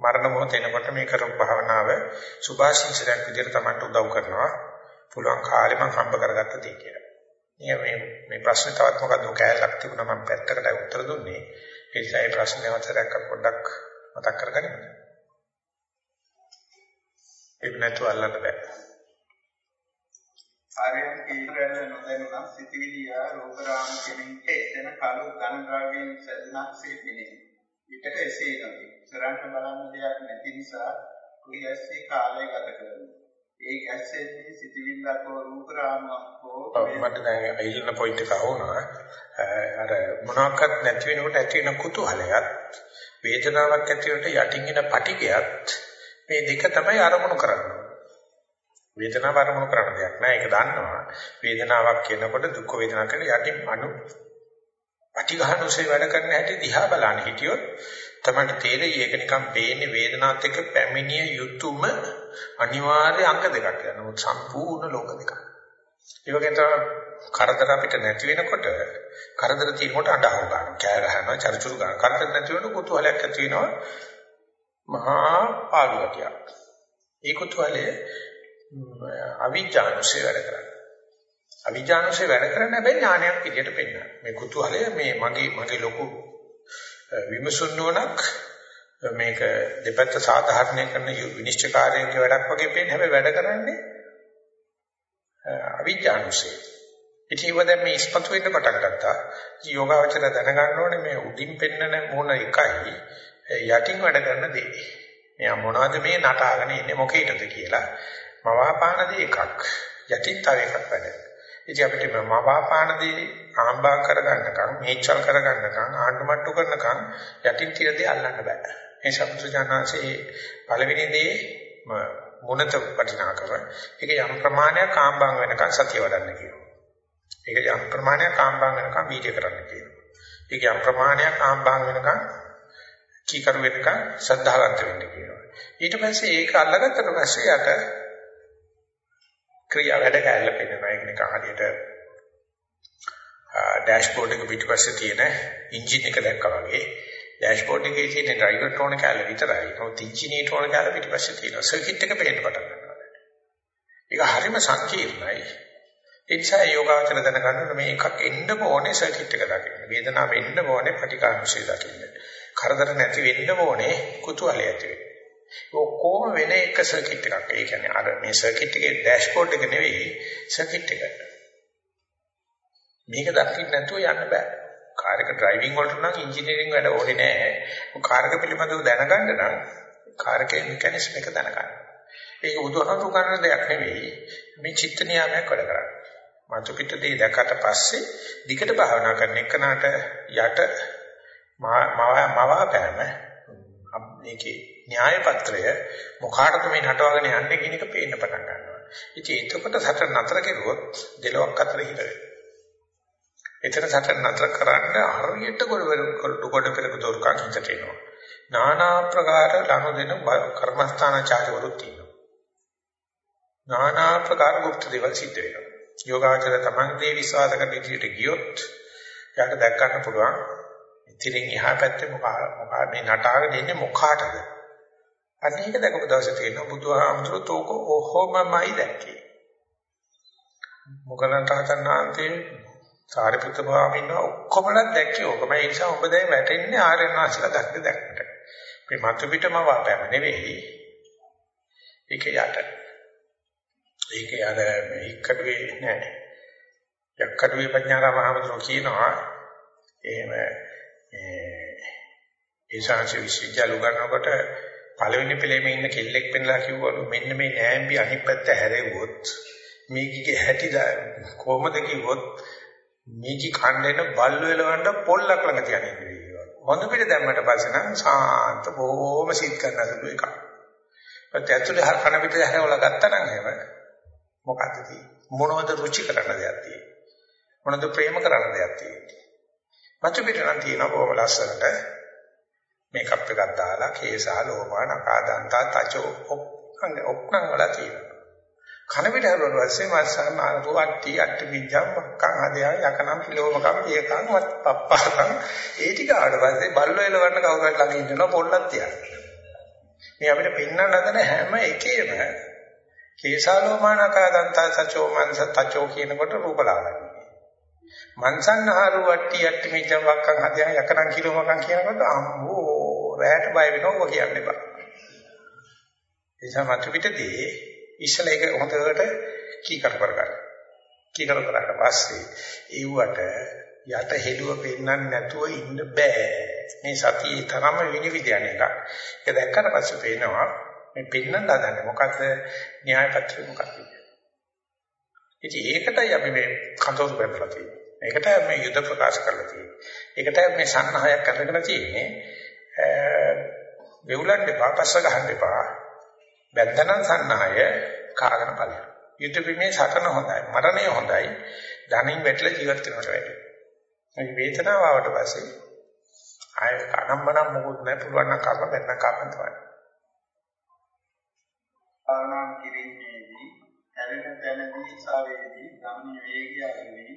S1: මරණ මොහොත එනකොට මේ කරපු භාවනාව සුභාශිංසනයක් විදිහට Tamanට උදව් කරනවා. පුළුවන් කාලෙ මම හම්බ කරගත්ත දේ කියලා. මේ මේ ප්‍රශ්නේ තවත් මොකක්ද කෑල්ලක් තිබුණා මම පැත්තකට උත්තර දුන්නේ. ඒ නිසා ඒ ප්‍රශ්නේ අවතරයක් පොඩ්ඩක් මතක් කරගන්න. ඒක නැතුව අල්ලන්න බෑ.
S2: ආර්යයන් කීකරන නොදැනුණා සිටිවිලිය රූපරාම කෙනෙක්ට එතන කලු ඝන ද්‍රව්‍යයෙන් සැදෙනක්සේ පිනේ. ඊටක එසේ නොවේ. කරන්න බලන්න දෙයක් නැති නිසා කුලියස්සේ කාලය ගත කරනවා. ඒ ගැස්සෙන්නේ සිටිවිල්ලක රූපරාම හෝ
S1: මට දැන් අයිලන පොයින්ට් එක ආවොනා. අර මොනවාක්වත් නැති වෙනකොට ඇති වෙන කුතුහලයත් වේදනාවක් ඇති වෙනකොට යටින් එන පටිගයත් මේ දෙක තමයි අරමුණු කරන්නේ. වේදනාව වරමුණු කරන්න දෙයක් නෑ ඒක දන්නවා වේදනාවක් කියනකොට දුක් වේදනාවක් කියන යටින් අනු පටිඝානුසේ වැඩ කරන හැටි දිහා බලන්න හිටියොත් තමයි තේරෙයි ඒක නිකන් පේන්නේ වේදනාවත් එක්ක පැමිණිය යුතුයම අනිවාර්ය අංග දෙකක් කියලා. නමුත් සම්පූර්ණ ලෝක දෙකක්. ඒ වගේ තමයි කරදර අපිට නැති වෙනකොට කරදර තියෙනකොට අඬව ගන්නවා, කෑ ගහනවා, චරිචුරු ගන්නවා. කරදර නැති වෙනකොට කුතුහලයක් ඇති වෙනවා. මහා පාළුවටියක්. ඒ කුතුහලයේ අවිජ්ජානුසය වැඩ කරන්නේ. අවිජ්ජානුසය වැඩ කරන්නේ හැබැයි ඥානයක් විදියට පෙන්නන. මේ කුතුහලය මේ මගේ මගේ ලොකු විමසුන් නොනක් මේක දෙපැත්ත සාධාරණය කරන විනිශ්චයකාරයන්ගේ වැඩක් වගේ පේන්නේ හැබැයි වැඩ කරන්නේ අවිජ්ජානුසය. ඉතින් දැන් මේ ඉස්පතු වෙන්න පටන් ගත්තා. යෝගාවචර දැනගන්න ඕනේ මේ උඩින් පෙන්නන මොන එකයි යටින් වැඩ කරන දේ. මෙයා මොනවද මේ නටාගෙන ඉන්නේ මොකේටද කියලා මවාපානදී එකක් යටින් තව එකක් වැඩ. ඉතින් අපිට මේ මවාපානදී ආම්බා කරගන්නකම් මේචල් කරගන්නකම් ආණ්ඩුමට්ටු කරනකම් යටින් තියදී අල්ලන්න බෑ. මේ සම්පූර්ණාංශයේ පළවෙනි දේ මොනත වටිනාකම. ඒක යම් ප්‍රමාණයක් ආම්බාන් වෙනකම් සතිය වඩන්න කියනවා. ඒක යම් ප්‍රමාණයක් ආම්බාන් වෙනකම් වීර්ය කරන්න කියනවා. ඒක යම් ප්‍රමාණයක් ආම්බාන් වෙනකම් කීකරු වෙනකම් සද්ධාවන්ත වෙන්න කියනවා. ඊට පස්සේ ඒක අල්ලගත්තට පස්සේ යට ක්‍රියා වැඩ කැල්ල පෙන්නනවා. ඒක නිකන් හරියට ඩෑෂ්බෝඩ් එක පිටිපස්සේ තියෙන එන්ජින් එක දැක්කා වගේ ඩෑෂ්බෝඩ් එකේ තියෙන ඩ්‍රයිවර් ටෝන කැල්ල විතරයි. නමුත් එන්ජිනේට ටෝන කැල්ල පිටිපස්සේ තියෙනවා. සර්කිට් එක පේන්න පටන් ගන්නවා. ඒක හරිම සංකීර්ණයි. ඒ නිසා යෝගාවචර දැනගන්න මේ එකක් එන්න ඕනේ සර්කිට් එක දකින්න. වේදනාව එන්න ඕනේ පටිඝානුසය දකින්න. කරදර නැති වෙන්න ඕනේ කුතුහලය ඇති වෙන්න. ඔක්කොම වෙන එක සර්කිට් එකක්. ඒ කියන්නේ අර මේ සර්කිට් එකේ ඩෑෂ්බෝඩ් එක නෙවෙයි සර්කිට් එක. මේක දකින්න නැතුව යන්න බෑ. කාර් එක ඩ්‍රයිවිං වලට නම් ඉංජිනේරින් වැඩ ඕනේ නෑ. කාර් එක පිළිබඳව දැනගන්න නම් කාර් එකේ මෙකැනිසම් එක දැනගන්න. ඒක බුදුහාමුදුරු කරන දෙයක් නෙවෙයි. මේ චිත්ත නියාමයක් වැඩ කරන්නේ. මතු පිටදී දැක්කට පස්සේ දිගට භාවනා කරන එකනට යට මවා පෑම මේකේ න්‍යාය පත්‍රය මොකාටද මේ නටවගෙන යන්නේ කියන එක පේන්න පටන් ගන්නවා. ඉතින් එතකොට සතර නතර කෙරුවොත් දෙලොක් අතර හිර වෙනවා. එතන සතර නතර කරන්න හරියට කොට කොට පෙරක දොරකක් හිතට එනවා. নানা ප්‍රකාර ලනු දෙන කර්මස්ථානාචාර්යවරුත් තියෙනවා. নানা ප්‍රකාර গুপ্ত දේවල් සිද්ධ වෙනවා. යෝගාචර තමන්ගේ විශ්වාස කරන විදිහට ගියොත් යාට දැක් ගන්න පුළුවන්. ඉතින් එහා පැත්තේ මොකා මොකා මේ නටාගෙන ඉන්නේ මොකාටද? අන්න ඒක දැකපු දවසේ තේරෙනවා බුදුහාමුදුරුවෝ තෝක ඔහොමමයි දැක්කේ. මොකලන් තාතනාන්තේ සාරිපුත්ත ස්වාමීන් වහන්සේ ඔක්කොමලා දැක්කේ ඕකම ඒ නිසා ඔබ දැන් වැටෙන්නේ ආර්යනාථලා දැක්ක දැක්කට. මේ මතු පිටම වාපෑම නෙවෙයි. ඒක යට. ඒක යාද මේ ඉක්කඩුවේ නෑ. යක්කඩුවේ පඤ්ඤාරාම මහමතුරු කියනවා එහෙම මේ ඒ ශාංශ විශ්වවිද්‍යාල උගන්වනකොට පළවෙනි පෙළේම ඉන්න කෙල්ලෙක් පෙන්ලා කිව්වලු මෙන්න මේ නෑම්බි අනිත් පැත්ත හැරෙව්වොත් මේකේ හැටි කොහොමද කිව්වොත් මේකි කණ්ඩේන බල් වෙලවන්න පොල්ලක් ළඟ තියන්නේ කියලා. හොඳ පිට දැම්මට පස්සේ නම් සාන්ත බොහොම සිත් කරන සුළු එකක්. ඒත් ඇතුලේ හර කන පිට හැරවලා ගත්තා නම් එහෙම මොකද්ද තියෙන්නේ? මොනවද රුචි කරන්න දෙයක් තියෙන්නේ? මොනවද ප්‍රේම කරන්න දෙයක් තියෙන්නේ? මතු පිට නම් තියෙනවා බොහොම ලස්සනට මේකප් එකක් දාලා කේසා ලෝමා නකා දන්තා තචෝ ඔක්නම් වල තියෙනවා. කන පිට හැරුවට පස්සේ මස්සන රුවට්ටි අට්ටි විජ්ජම් මක්කන් හදයා යකනම් පිලෝමකම් පියකම් වත් පප්පකම් ඒ ටික ආවට පස්සේ බල්ලෝ එලවන්න කවුරු හරි ළඟ ඉන්නවා පොල්ලක් තියන්න. මේ අපිට පින්නන්න හදන හැම එකේම කේසාලෝමානකා දන්තා සචෝ මන්ස තචෝ කියනකොට රූපලාලයි. මන්සන්නහරු වට්ටි අට්ටි මිජ්ජම් වක්කන් හදයා යකනම් කිලෝමකම් කියනකොට අම්මෝ රැට බය වෙනවා කියන්න එපා. ඒ සමතු පිටදී ඉස්සල ඒක හොඳට කීකර කරගන්න. කීකර කරාට පස්සේ ඒවට යට හෙළුව පෙන්නන්නේ නැතුව ඉන්න බෑ. මේ සතියේ තරම විනිවිදයන් එක. ඒක දැක්කට පස්සේ පේනවා මේ පෙන්නන්න හදන්නේ මොකද්ද? න්‍යාය පත්‍රය මොකක්ද? ඉතින් ඒකටයි අපි මේ කතෝරු බැලලා තියෙන්නේ. ඒකට මේ යුද ප්‍රකාශ කරලා තියෙන්නේ. ඒකට මේ සංහායක් කරගෙන තියෙන්නේ. වෙවුලන්න එපා, පස්ස ගහන්න එපා. බැද්දනම් සන්නාය කාගෙන ඵලයක්. යුද්ධ බිමේ සටන හොඳයි. මරණය හොඳයි. ධනින් වැටලා ජීවත් වෙනවට වැඩියි. මේ වේදනාව ආවට පස්සේ ආය කනම්මනම් මොකුත් නැහැ පුළුවන් නම් කප ගන්න කපන්න තමයි.
S2: ආනාම් කිරීමේදී හැරෙන තැනදී සාවේදී ගමන වේගය අඩුවී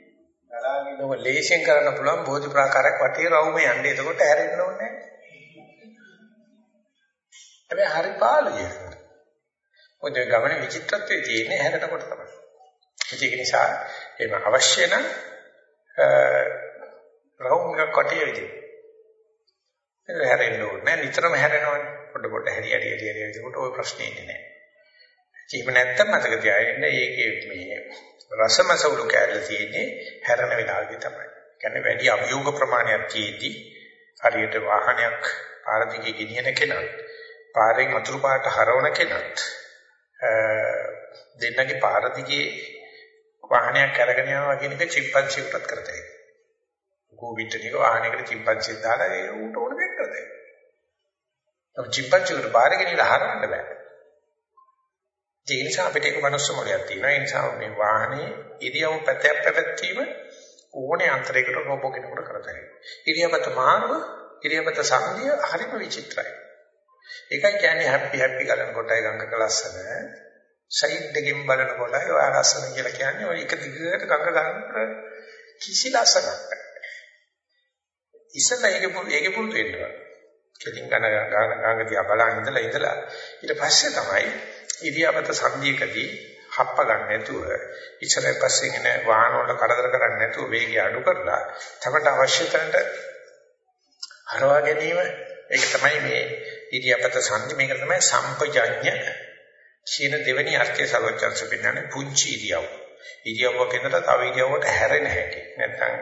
S2: ගලාගෙන
S1: ඔබ ලේසියෙන් කරන්න පුළුවන් බෝධි ප්‍රාකාරයක් වටේ රවුමේ යන්නේ. එතකොට හැරෙන්න ඕනේ නැහැ. හැබැයි හරි පාළුයි. මොකද ගමනේ විචිත්‍රත්වයේ තියෙන්නේ හැරෙනකොට තමයි. ඒක නිසා එහෙම අවශ්‍ය නම් රවුම් එක කොටිය විදිහට. ඒක හැරෙන්න ඕනේ නිතරම හැරෙනවනේ. පොඩ පොඩ හැරි හැරි හැරි හැරි ඒකට ওই ප්‍රශ්නේ ඉන්නේ නැහැ. එහෙම නැත්තම් මතක තියාගන්න ඒකේ මේ රසමසවුලු කැරලා තියෙන්නේ හැරෙන වෙලාවදී තමයි. කියන්නේ වැඩි අභියෝග ප්‍රමාණයක් තියෙද්දි හරියට වාහනයක් පාර දිගේ ගෙනියන කෙනා පාරෙන් අතුරු පාට හරවන කෙනත් දෙන්නගේ පාර දිගේ වාහනයක් අරගෙන යනවා කියන එක චිම්පන්සියටත් කරතයි. කෝවිඩ්නික වාහනයකට චිම්පන්සිය දාලා ඒ උන්ට ඕන දෙයක් කරතයි. ඔය චිම්පන්සියට පාරගෙන ඉඳ හරවන්න බෑ. ඒ නිසා අපිට ඒක මනුස්ස මොලයක් තියෙනවා. ඒ නිසා මේ වාහනේ ඉරියව් පැතයක් පැවැත්වීම ඕනේ අන්තරයකට රෝබෝ කෙනෙකුට කරතයි. ඉරියව්පත මාර්ග ඉරියව්පත සංගිය හරිම විචිත්‍රයි. ඒකයි කියන්නේ හැපි හැපි ගලන කොටයි ගංගක ලස්සන. සයිඩ් එකෙන් බලන කොටයි ඔය ලස්සන කියලා කියන්නේ ඔය එක දිගට ගංග ගන්න කිසි ලස්සනක් නැහැ. ඉස්සෙල්ලා ඒකේ පුරු ඒකේ පුරුදු වෙන්නවා. කෙලින් ගන ගන ගංග දිහා බලන් ඉඳලා ඉඳලා ඊට පස්සේ තමයි ඉරියාපත සංධියකදී හප්ප ගන්න නැතුව ඉස්සරහ පස්සෙන් එන වාහන වල කරදර කරන්නේ නැතුව වේගය අඩු කරලා තමට අවශ්‍ය තැනට හරවා ගැනීම ඒක තමයි මේ ඉරියාපත සංධි මේක තමයි සම්පජඤ්ඤ කියන දෙවෙනි අර්ථය සර්වචන්ස පෙන්නන්නේ පුංචි ඉරියව්. ඉරියව්වක ඉඳලා තව ඉරියව්වට හැරෙන හැටි. නැත්නම්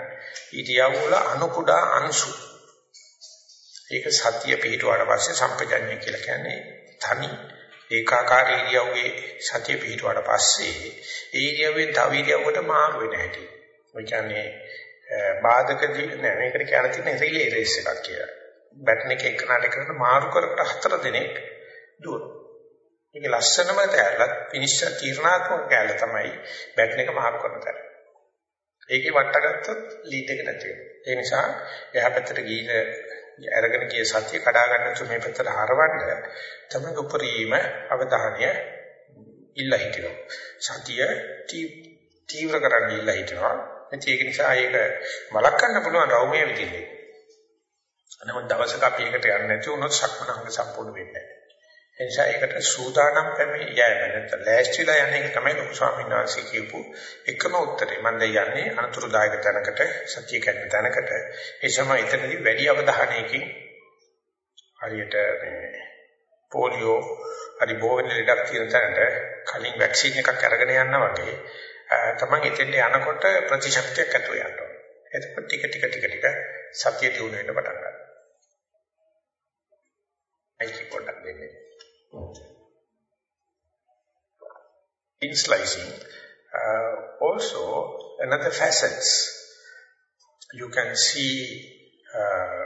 S1: ඉරියව් වල අණු කුඩා අංශු. ඒක සතිය පිටුවාට පස්සේ සම්පජඤ්ඤ කියලා කියන්නේ තනි ඒකාකාරී ඉරියව්වේ සතිය පිටුවාට පස්සේ ඒ ඉරියව්වෙන් තව ඉරියව්වට මාරු වෙන හැටි. ඒ කියන්නේ බාධක නෑ මේකට කියන තියෙන රිලේ රේස් එකක් කියලා. බැටන් එක එකනට කරන මාරු කර කර හතර දිනක් දුවන. මේක ලස්සනම තැරලත් ෆිනිෂ් තීරණාත්මක කැල තමයි බැටන් එක මාරු කරන තැන. ඒකේ වට්ටගත්තොත් ලීඩ් එක නැති වෙනවා. ඒ නිසා එහා පැත්තට ගිහින් අරගෙන ගිය සතිය කඩා ගන්න තු මේ පැත්තට හරවන්න තමයි උපරිම අවධානය ඉල්ල හිටිනවා. සතිය තීව්‍ර කරන්න ඉල්ල හිටිනවා. ඒක නිසා ඒක වළක්වන්න පුළුවන් රෞමයේ විදිහට. නමුත් දවසක අපි එකට යන්නේ නැති වුණොත් සක්මනහඟ සම්පූර්ණ වෙන්නේ නැහැ. එනිසා ඒකට සූදානම් වෙමි යෑම නැත්නම් ලෑස්තිලා යන එක තමයි ලොකු ස්වාමීන් වහන්සේ කියපු එකම උත්තරේ. මම දැන් යන්නේ අනතුරුදායක තැනකට, සත්‍ය කැඩෙන තැනකට. ඒ සමය එතනදී වැඩි අවධානයකින් හරියට මේ පොලියෝ හරි බෝවෙන ලෙඩක් තියෙන තැනට කලින් වැක්සින් එකක් අරගෙන යනවා වගේ තමන් එතෙන්ට යනකොට ප්‍රතිශක්තියක් ඇතුව යනවා. එතකොට ටික ටික ටික ටික සතිය දිනු වෙන්න පටන් ගන්නවා. ඒක පොඩ්ඩක් දෙන්නේ. In slicing, uh, also another facets you can see uh,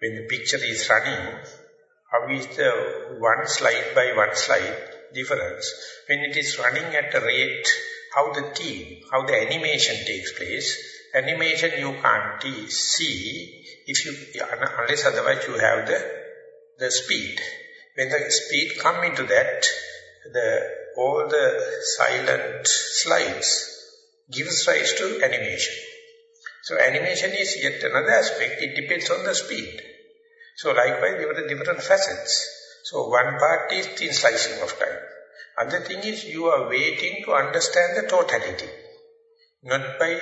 S1: when the picture is running, how is the one slide by one slide difference. When it is running at a rate, how the team, how the animation takes place, animation you can't see if you, unless otherwise you have the, the speed. When the speed come into that, the all the silent slides gives rise to animation. So animation is yet another aspect, it depends on the speed. So likewise, there are different facets. So one part is thin slicing of time. Other thing is you are waiting to understand the totality, not by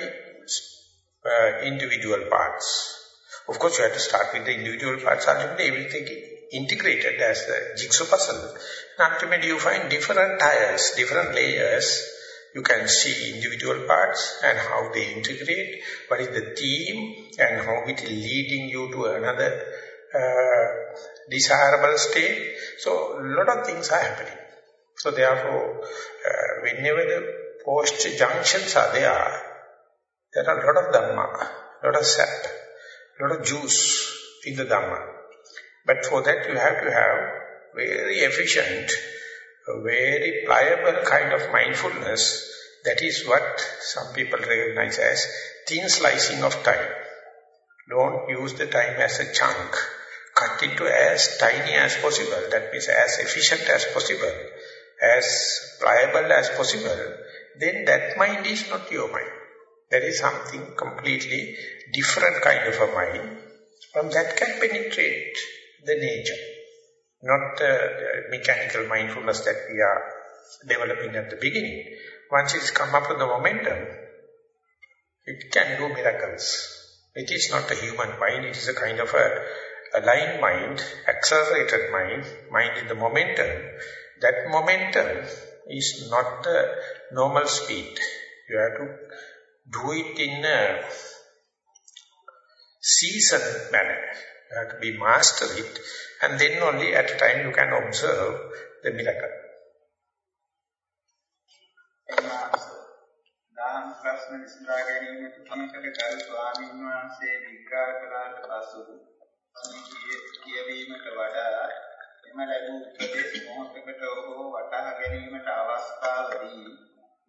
S1: uh, individual parts. Of course, you have to start with the individual parts, ultimately everything integrated as a jigsaw puzzle. And ultimately you find different tiles, different layers. You can see individual parts and how they integrate, what is the theme and how it is leading you to another uh, desirable state. So, a lot of things are happening. So, therefore, uh, whenever the post junctions are there, there are a lot of Dhamma, a lot of sap, a lot of juice in the Dhamma. But for that you have to have very efficient, very pliable kind of mindfulness. That is what some people recognize as thin slicing of time. Don't use the time as a chunk. Cut into as tiny as possible. That means as efficient as possible, as pliable as possible. Then that mind is not your mind. There is something completely different kind of a mind. From that can penetrate the nature. Not uh, the mechanical mindfulness that we are developing at the beginning. Once it's come up with the momentum, it can do miracles. It is not a human mind, it is a kind of a aligned mind, accelerated mind, mind in the momentum. That momentum is not the normal speed. You have to do it in a seasoned manner. You have to be master it and then only at a time you can observe the miracle.
S2: දහම් ප්‍රශ්න විසඳා ගැනීමට කමකට කල් ස්වාමීන් වහන්සේ විග්‍රහ කළාට පසු කියවීමට වඩා එම ලැබූ උපදේශ මොහොතකට ඔහු වටහා ගැනීමට අවස්ථාවදී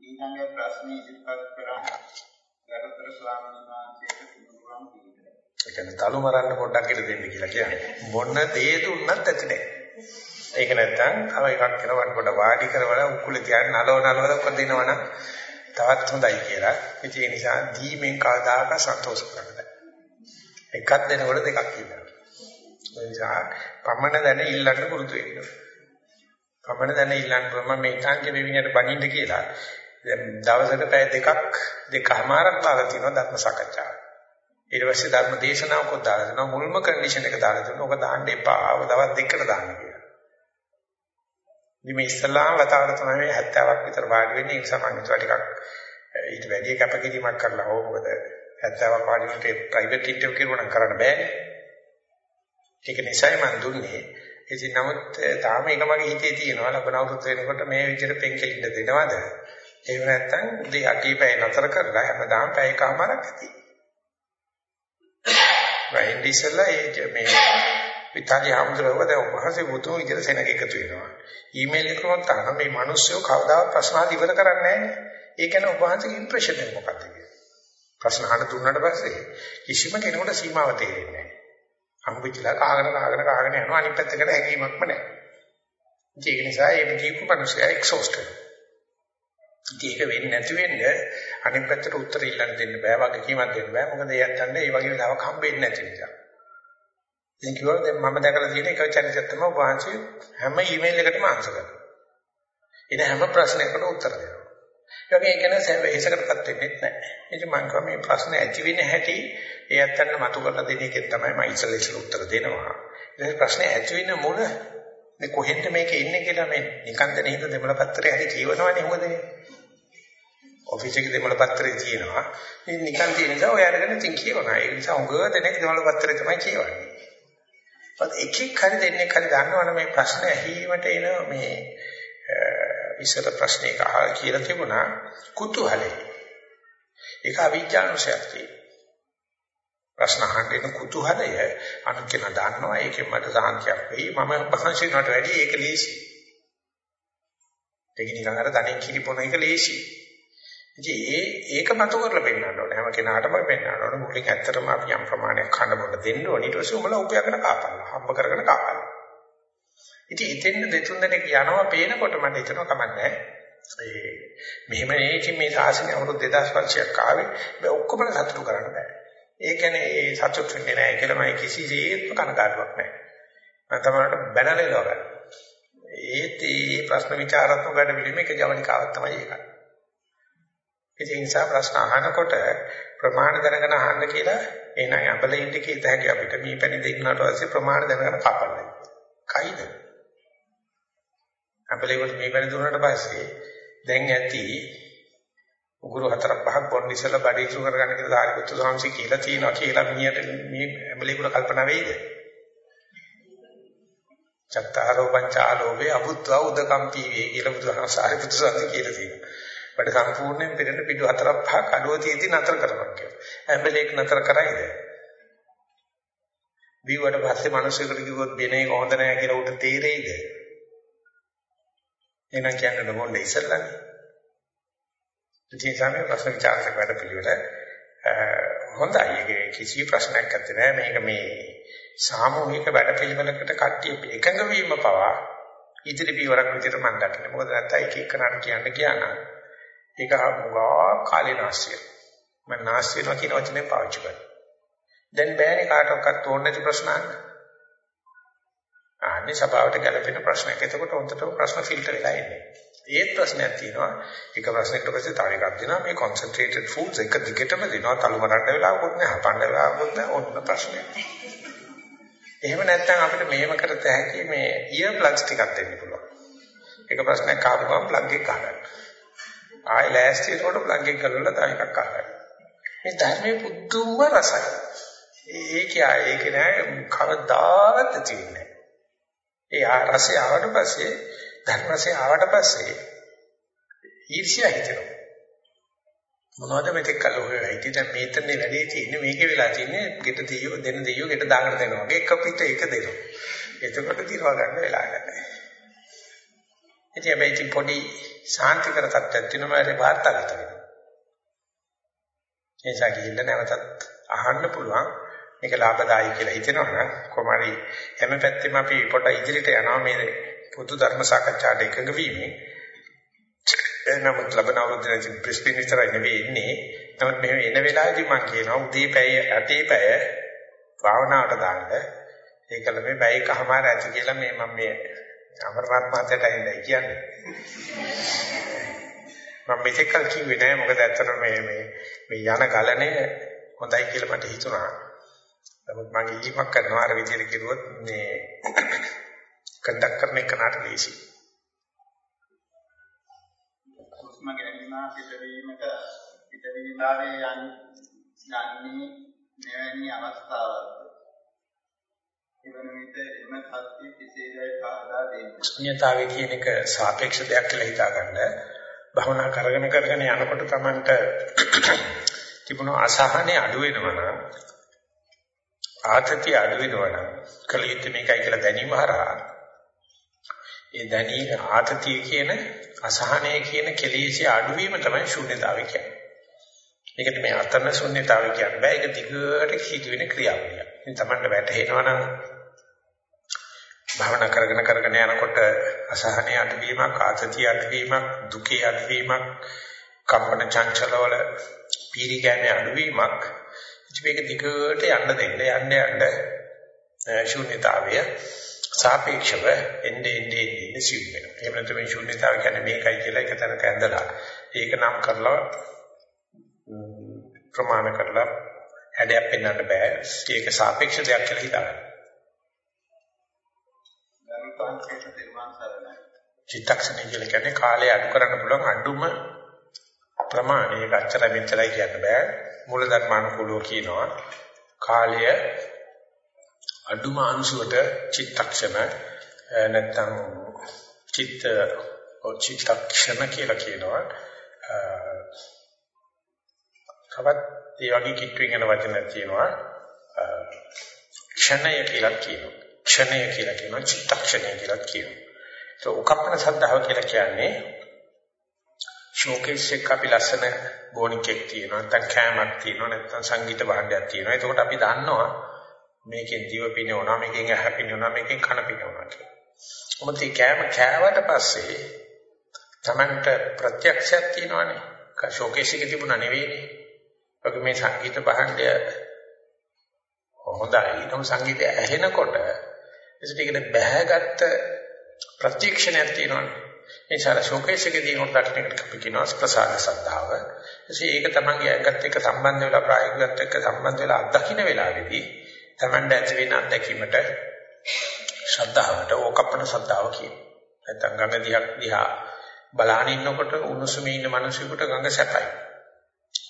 S2: ඊළඟ ප්‍රශ්න ඉදිරිපත් කරා ගරුතර ස්වාමීන් වහන්සේට පිළිතුරක් දීලා.
S1: ඒ කියන්නේ තලු මරන්න පොඩ්ඩක් ඉර දෙන්න කියලා කියන්නේ. මොන දේ දුන්නත් ඇති නැහැ. ඒක නැත්තම් තව එකක් කරවන්න පොඩ වාඩි කරවලා උකුල තියන්න නලව නලව කොදිනවනම් තවත් හොඳයි කියලා. ඒ නිසා දීමෙන් කවදාක සන්තෝෂ කරගන්න. එකක් දෙනකොට දෙකක් කියනවා. ඒ නිසා පමණ දැන ඉල්ලන්න පුරුදු වෙන්න. පමණ දැන ඉල්ලන්න පුළුවන් මේ තාංගේ වෙවිනට බණින්න කියලා. දැන් දවසකට පැය දෙකක් දෙකමාරක් දාලා තියෙනවා ධර්ම සාකච්ඡාව. ඊට පස්සේ ධර්ම දේශනාවකුත් දාලා දෙනවා මුල්ම කන්ඩිෂන් එක දාලා දෙනවා. ඔක දාන්න එපා. ඔක දවස් දෙකකට දාන්න කියලා. ඉතින් මේ ඉස්ලාම් වතාවට තමයි 70ක් විතර වාඩි වෙන්නේ. ඒ නිසා මම හිතුවා ටිකක් ඊට වැඩි කැපකිරීමක් කරලා හෝ මොකද 70ක් වාඩි වෙනට ප්‍රයිවට් ඉන්ටර්විව් කරුවා නම් කරන්න බෑනේ. ඒක නිසායි මම දුන්නේ. ඉතින් නමුත් තාම එක මගේ හිතේ තියෙනවා ලබන අවුරුද්ද වෙනකොට මේ විදිහට පෙන්කෙලින්න දෙනවද? එහෙම නැත්නම් උදේ අටී පැය නතර කරලා හැමදාම පැයකමාරක් ඇති. වයින් ඉස්සලා ඒ මේ විතාලි හමුදුරව දැන් උපහාසෙ මුතුන් විදිහට සෙනග එකතු වෙනවා. ඊමේල් එකකට තාම මේ මිනිස්සු කවදාවත් ප්‍රශ්න අහලා ඉවර කරන්නේ නැහැ. ඒ කියන්නේ උපහාසගේ ඉම්ප්‍රෙෂන් එක මොකක්ද කියන්නේ? ප්‍රශ්න අහන්න දුන්නාට පස්සේ කිසිම කෙනෙකුට සීමාව තේරෙන්නේ නැහැ. හම්බෙච්චලා කාගෙන කාගෙන කාගෙන යනවා අනිත් පැත්තකට හැකීමක්ම නැහැ. ඒක නිසා මේ දීපු මිනිස්සයා එක්සෝස්ටඩ්. ඒක වෙන්නේ නැති වෙන්නේ අනිත් පැත්තට උත්තර ඉල්ලන්න දෙන්න බෑ වගේ කීමක් දෙන්න බෑ මොකද එයත් ගන්න ඒ වගේ වෙලාවක් හම්බෙන්නේ නැති නිසා ඉතින් කිව්වා දැන් මම දැකලා තියෙන එක චරිතයක් තමයි වහන්සේ හැම ඊමේල් එකකටම ආන්සර් කරනවා. ඉතින් හැම ප්‍රශ්නයකටම උත්තර දෙනවා. ඒ වගේ ගැන සැවේසකටපත් වෙන්නේ නැහැ. ඉතින් මම කිව්වා මේ ප්‍රශ්න ඇති වෙන හැටි ඒ අත්තන්න මතු කරලා දෙන එකෙන් තමයි මම ඉස්සෙල්ලා ඉස්සෙල්ලා උත්තර දෙනවා. ඊට ප්‍රශ්නේ ඇති වෙන මුල මේ කොහෙන්ද මේක ඉන්නේ කියලා මේ නිකන් දෙන හිත දෙමළ පත්‍රය හරි කියවනවනේ මොකද ඔෆිස් එකේ දෙමළ පත්‍රය තියෙනවා. ඉතින් නිකන් තියෙන නිසා ඔය අරගෙන ඉතින් කියවනවා. ඒ නිසා උගව දෙනෙක් දෙමළ පත්‍රය තමයි කියවන්නේ. ඒත් එකෙක් හරි දෙන්නෙක් හරි දන්නවනේ මේ ප්‍රශ්න ඇහිීමට එන මේ ඉස්සර ප්‍රශ්නයක අහලා කියලා තිබුණා කුතුහලයි. ඒක අවිජ්ජානුසයක් තියෙනවා. ප්‍රශ්න අහන්න එන කුතුහලය අනුන් කෙනා දන්නවා ඒකෙන් මට සාන්තියක් වෙයි මම භාෂිනවට වැඩි ඒක ලේසි. ඒක නිකන් අර ධනෙන් කිරිපොන එක ලේසි. ඉතින් ඒ ඒක මතු කරලා පෙන්නන්න ඕනේ හැම කෙනාටම පෙන්නන්න ඕනේ මුලින් ඇත්තටම අපි යම් ප්‍රමාණයක් කන්න බොන්න දෙන්න ඕනේ ඊට පස්සේ උඹලා උපයගෙන කාපන්න හම්බ කරගෙන කාපන්න. ඉතින් ඉතින් දෙතුන් දෙනෙක් යනවා පේනකොට මට හිතෙනවා කමන්නේ ඒ මෙහෙම නේ මේ සාසනය අවුරුදු 2500ක් ආවේ මේ ඔක්කොම සතුටු කරන්න බෑ. ඒ කියන්නේ ඒ සතුට වෙන්නේ නැහැ කියලා මම කිසිසේත්ම කනගාටුවක් නැහැ. මම තමයි බැනලෙලව ගන්න. ඒත් මේ ප්‍රශ්න විචාරාත්මක වැඩ පිළිමේක ජවනිකාවක් තමයි ඒක. ඒ නිසා ප්‍රශ්න අහනකොට ප්‍රමාණ දැනගෙන අහන්න කියලා එනයි අපල ඉන්න කීත හැකි අපිට මේ පැණි දෙන්නාට පස්සේ ප්‍රමාණ දැනගෙන කපන්නයි. කයිද? අපලේකට මේ පැණි දුන්නාට පස්සේ දැන් ඇති උගුරු හතර පහක් පොන් ඉස්සලා බඩේ ඉතුරු කරගන්න කියලා සාරිපුත්තු ස්වාමීන් කියලා තියෙනවා කියලා මිනිහට මේ ඇඹලේකට කල්පනා වෙයිද? චත්තාරෝ පංචාලෝභේ අබුද්ධ උදකම් පීවේ කියලා බුදුහාම සාරිපුත්තු ස්වාමීන් කියලා තියෙනවා. බඩ සම්පූර්ණයෙන් පිටට පිටු හතරක් පහක් අඩුව තියෙදි නතර කරපන් කියලා. ඇඹලේක නතර කරයිද? බීවට පස්සේ මිනිස්සුන්ට කිව්වොත් වෙන එක හොඳ නැහැ කියලා උට තේරෙයිද? එහෙනම් කියන්න ඕනේ ඉස්සල්ලානේ. ඉතින් සමේ ප්‍රශ්න විචාරක වැඩ පිළිවෙල හොඳයි. ඒක කිසි ප්‍රශ්නයක් නැත්තේ නෑ. මේක මේ සාමූහික වැඩ පිළිවෙලකට කට්ටිය එකඟ වීම පවා ඉදිරි පියවරක් විදිහට මම දකිනවා. මොකද නැත්නම් එක එකනට කියන්න කියන ඒක මොකා කාලේ නැස්සිය. මම නැස්සිය වෙනවා කියන වචනේ පාවිච්චි කරනවා. දැන් බෑනේ කාටවත් ඕන නැති ප්‍රශ්න අහන්න. ආන්නේ සභාවට ගැලපෙන ප්‍රශ්නයක්. එතකොට උන්ට ප්‍රශ්න ෆිල්ටර් වෙලා එන්නේ. ඒත් ප්‍රශ්නයක් තියෙනවා. එක ප්‍රශ්නයකට පස්සේ තව එකක් දෙනවා. මේ concentrated foods එක දිගටම දෙනවා. තලු මරන්න වෙලාවකුත් නැහැ. හපන්න වෙලාවකුත් නැහැ. ඔන්න ප්‍රශ්නයක්. එහෙම නැත්නම් අපිට මෙහෙම කරත හැකි මේ ඉයර් ප්ලග්ස් ටිකක් දෙන්න පුළුවන්. එක ප්‍රශ්නයක් ආපු ගමන් ප්ලග් එක ගන්න. ආයෙ ලෑස්ති වෙනකොට ප්ලග් එක කරලා තව එකක් ගන්න. මේ ධර්මයේ පුදුම රසයි. ඒක ඒක නෑ කවදාවත් තියෙන්නේ. ඒ රසය ආවට පස්සේ ධර්මසේ ආවට පස්සේ ඊර්ෂ්‍යා හිතෙනවා. මොනවද මෙතෙක් කල් ඔය හිතේ දැන් මේතනේ වැඩේ තියෙන්නේ මේකේ වෙලා තියෙන්නේ ගෙට දෙයියෝ දෙන දෙයියෝ ගෙට දාගෙන දෙනවා වගේ එක පිට එක දෙනවා. එතකොට දිරව ගන්න වෙලා නැහැ. ඉතින් හැබැයි ඉතින් පොඩි සාන්තිකර තත්ත්වයක් තියෙනවා ඒ වාර්තාගත වෙනවා. ඒ නිසා ගිහිල්ලා නැවතත් අහන්න පුළුවන්. මේක ලාභදායී කියලා හිතෙනවා නම් කොහොමරි හැම පැත්තෙම අපි පොඩ්ඩක් ඉදිරියට යනවා මේ පොදු ධර්ම සාකච්ඡාට එකඟ වීමෙන්. එනමුත් ලබන අවුරුද්දේ බ්‍රිස්බේන් විතරයි නෙවෙයි ඉන්නේ. නමුත් මෙහෙම එන වෙලාවේදී මම කියනවා උදේ පැය අතේ පැය භාවනාවට දාන්න. ඒකල මේ පැයකමාර ඇති කියලා මේ මම මේ අමරනාත් මාතයට ඇවිල්ලා කියන්නේ මම මෙතෙක් කල් කිව්වේ නෑ මොකද ඇත්තටම මේ මේ මේ යන ගලණය හොඳයි කියලා මට හිතුණා නමුත් මම ඉල්ලීමක් කරනවා අර විදිහට කිව්වොත් මේ (coughs) කන්ඩක් කරන එක නට ලේසි.
S2: හුස්ම ගැනීම පිටවීමට පිටවීමලාවේ යන් යන්නේ මෙවැනි අවස්ථාවක්. එවන විට එම සත්‍ය කෙසේදයි පහදා දෙන්නේ.
S1: ශුන්‍යතාවය කියන එක සාපේක්ෂ දෙයක් කියලා හිතාගන්න. භවනා කරගෙන කරගෙන යනකොට Tamanට (clears throat) තිබුණු අසහනේ අඩු වෙනවා නම් ආතතිය අඩු වෙනවා නම් කලියුත් මේකයි කියලා දැනීම හරහා ඒ දැනීම ආතතිය කියන අසහනය කියන කෙලෙසේ අඩුවීම තමයි ශුන්‍යතාවය කියන්නේ. ඒකට මේ අතන ශුන්‍යතාවය කියන්නේ බෑ ඒක දිගට සිදුවෙන ක්‍රියාවලියක්. ඉතින් Tamanට වැටහෙනවා නම් භාවනා කරගෙන කරගෙන යනකොට අසහනය අඩුවීමක් ආතතිය අඩුවීමක් දුකේ අඩුවීමක් කම්පන චංචලවල පීරිගෑමේ අඩුවීමක් ඉතින් මේක දිගට යන්න දෙන්න යන්න යන්න ශූන්‍යතාවය සාපේක්ෂව එන්නේ එන්නේ එන්නේ සිව් වෙනවා. එහෙම නැත්නම් මේ ශූන්‍යතාවය කියන්නේ මේකයි කියලා එක තැනක ඇඳලා ඒක නම් කරලා ප්‍රමාණ කරලා හැඩයක් පෙන්වන්න බෑ. ඒක සාපේක්ෂ දෙයක් කියලා හිතන්න. චිත්තක්ෂණය කියලා කියන්නේ කාලය අඩු කරන්න පුළුවන් අඩුම ප්‍රමාණය. ඒක අච්චර මෙච්චරයි කියන්න බෑ. මූල ධර්මානුකූලව කියනවා. කාලය අඩුම අංශුවට චිත්තක්ෂණ නැත්නම් චිත්ත චිත්තක්ෂණ කියලා කියනවා. තවත් ඒ වගේ කිට්ටුවෙන් යන වචන තියෙනවා. ක්ෂණය කියලා කියනවා. ක්ෂණය කියලා කියනවා චිත්තක්ෂණය කියලා කියනවා. ඒක උකප්පන සද්ධාව කියලා කියන්නේ ෂෝකේස් එක අපි ලස්සන බොනිකෙක් තියෙනවා නැත්නම් කෑමක් තියෙනවා නැත්නම් සංගීත භාණ්ඩයක් තියෙනවා. එතකොට අපි දන්නවා මේකෙන් දිව පිනවනවා මේකෙන් ඇහ පිනවනවා මේකෙන් කන පිනවනවා කියලා. මොකද මේ කෑම කෑවට පස්සේ Tamanට ප්‍රත්‍යක්ෂයක් තියෙනවානේ. ෂෝකේස් එකේ තිබුණා නෙවෙයිනේ. ඔක මේ සංගීත භාණ්ඩය හොඳයි. නමුත් සංගීතය ඇහෙනකොට ඒකට බැහැගත්ත ප්‍රත්‍යක්ෂණයක් තියෙනවානේ. ඒ නිසා ෂෝකේස් එකේ තියෙන දක්ෂණයකට අපි කියනවා ප්‍රසාර සද්ධාව. එසේ ඒක තමන්ගේ ඇඟත් එක්ක සම්බන්ධ වෙලා ප්‍රායෝගිකත් එක්ක සම්බන්ධ වෙලා අත්දකින්න වෙලාවේදී තමන්ට ඇති වෙන අත්දැකීමට ශ්‍රද්ධාවට ඕකප්පන ශ්‍රද්ධාව කියනවා. නැත්නම් ගඟ දිහා දිහා බලාගෙන ඉන්නකොට උණුසුමේ ඉන්න මිනිසෙකුට ගඟ සැපයි.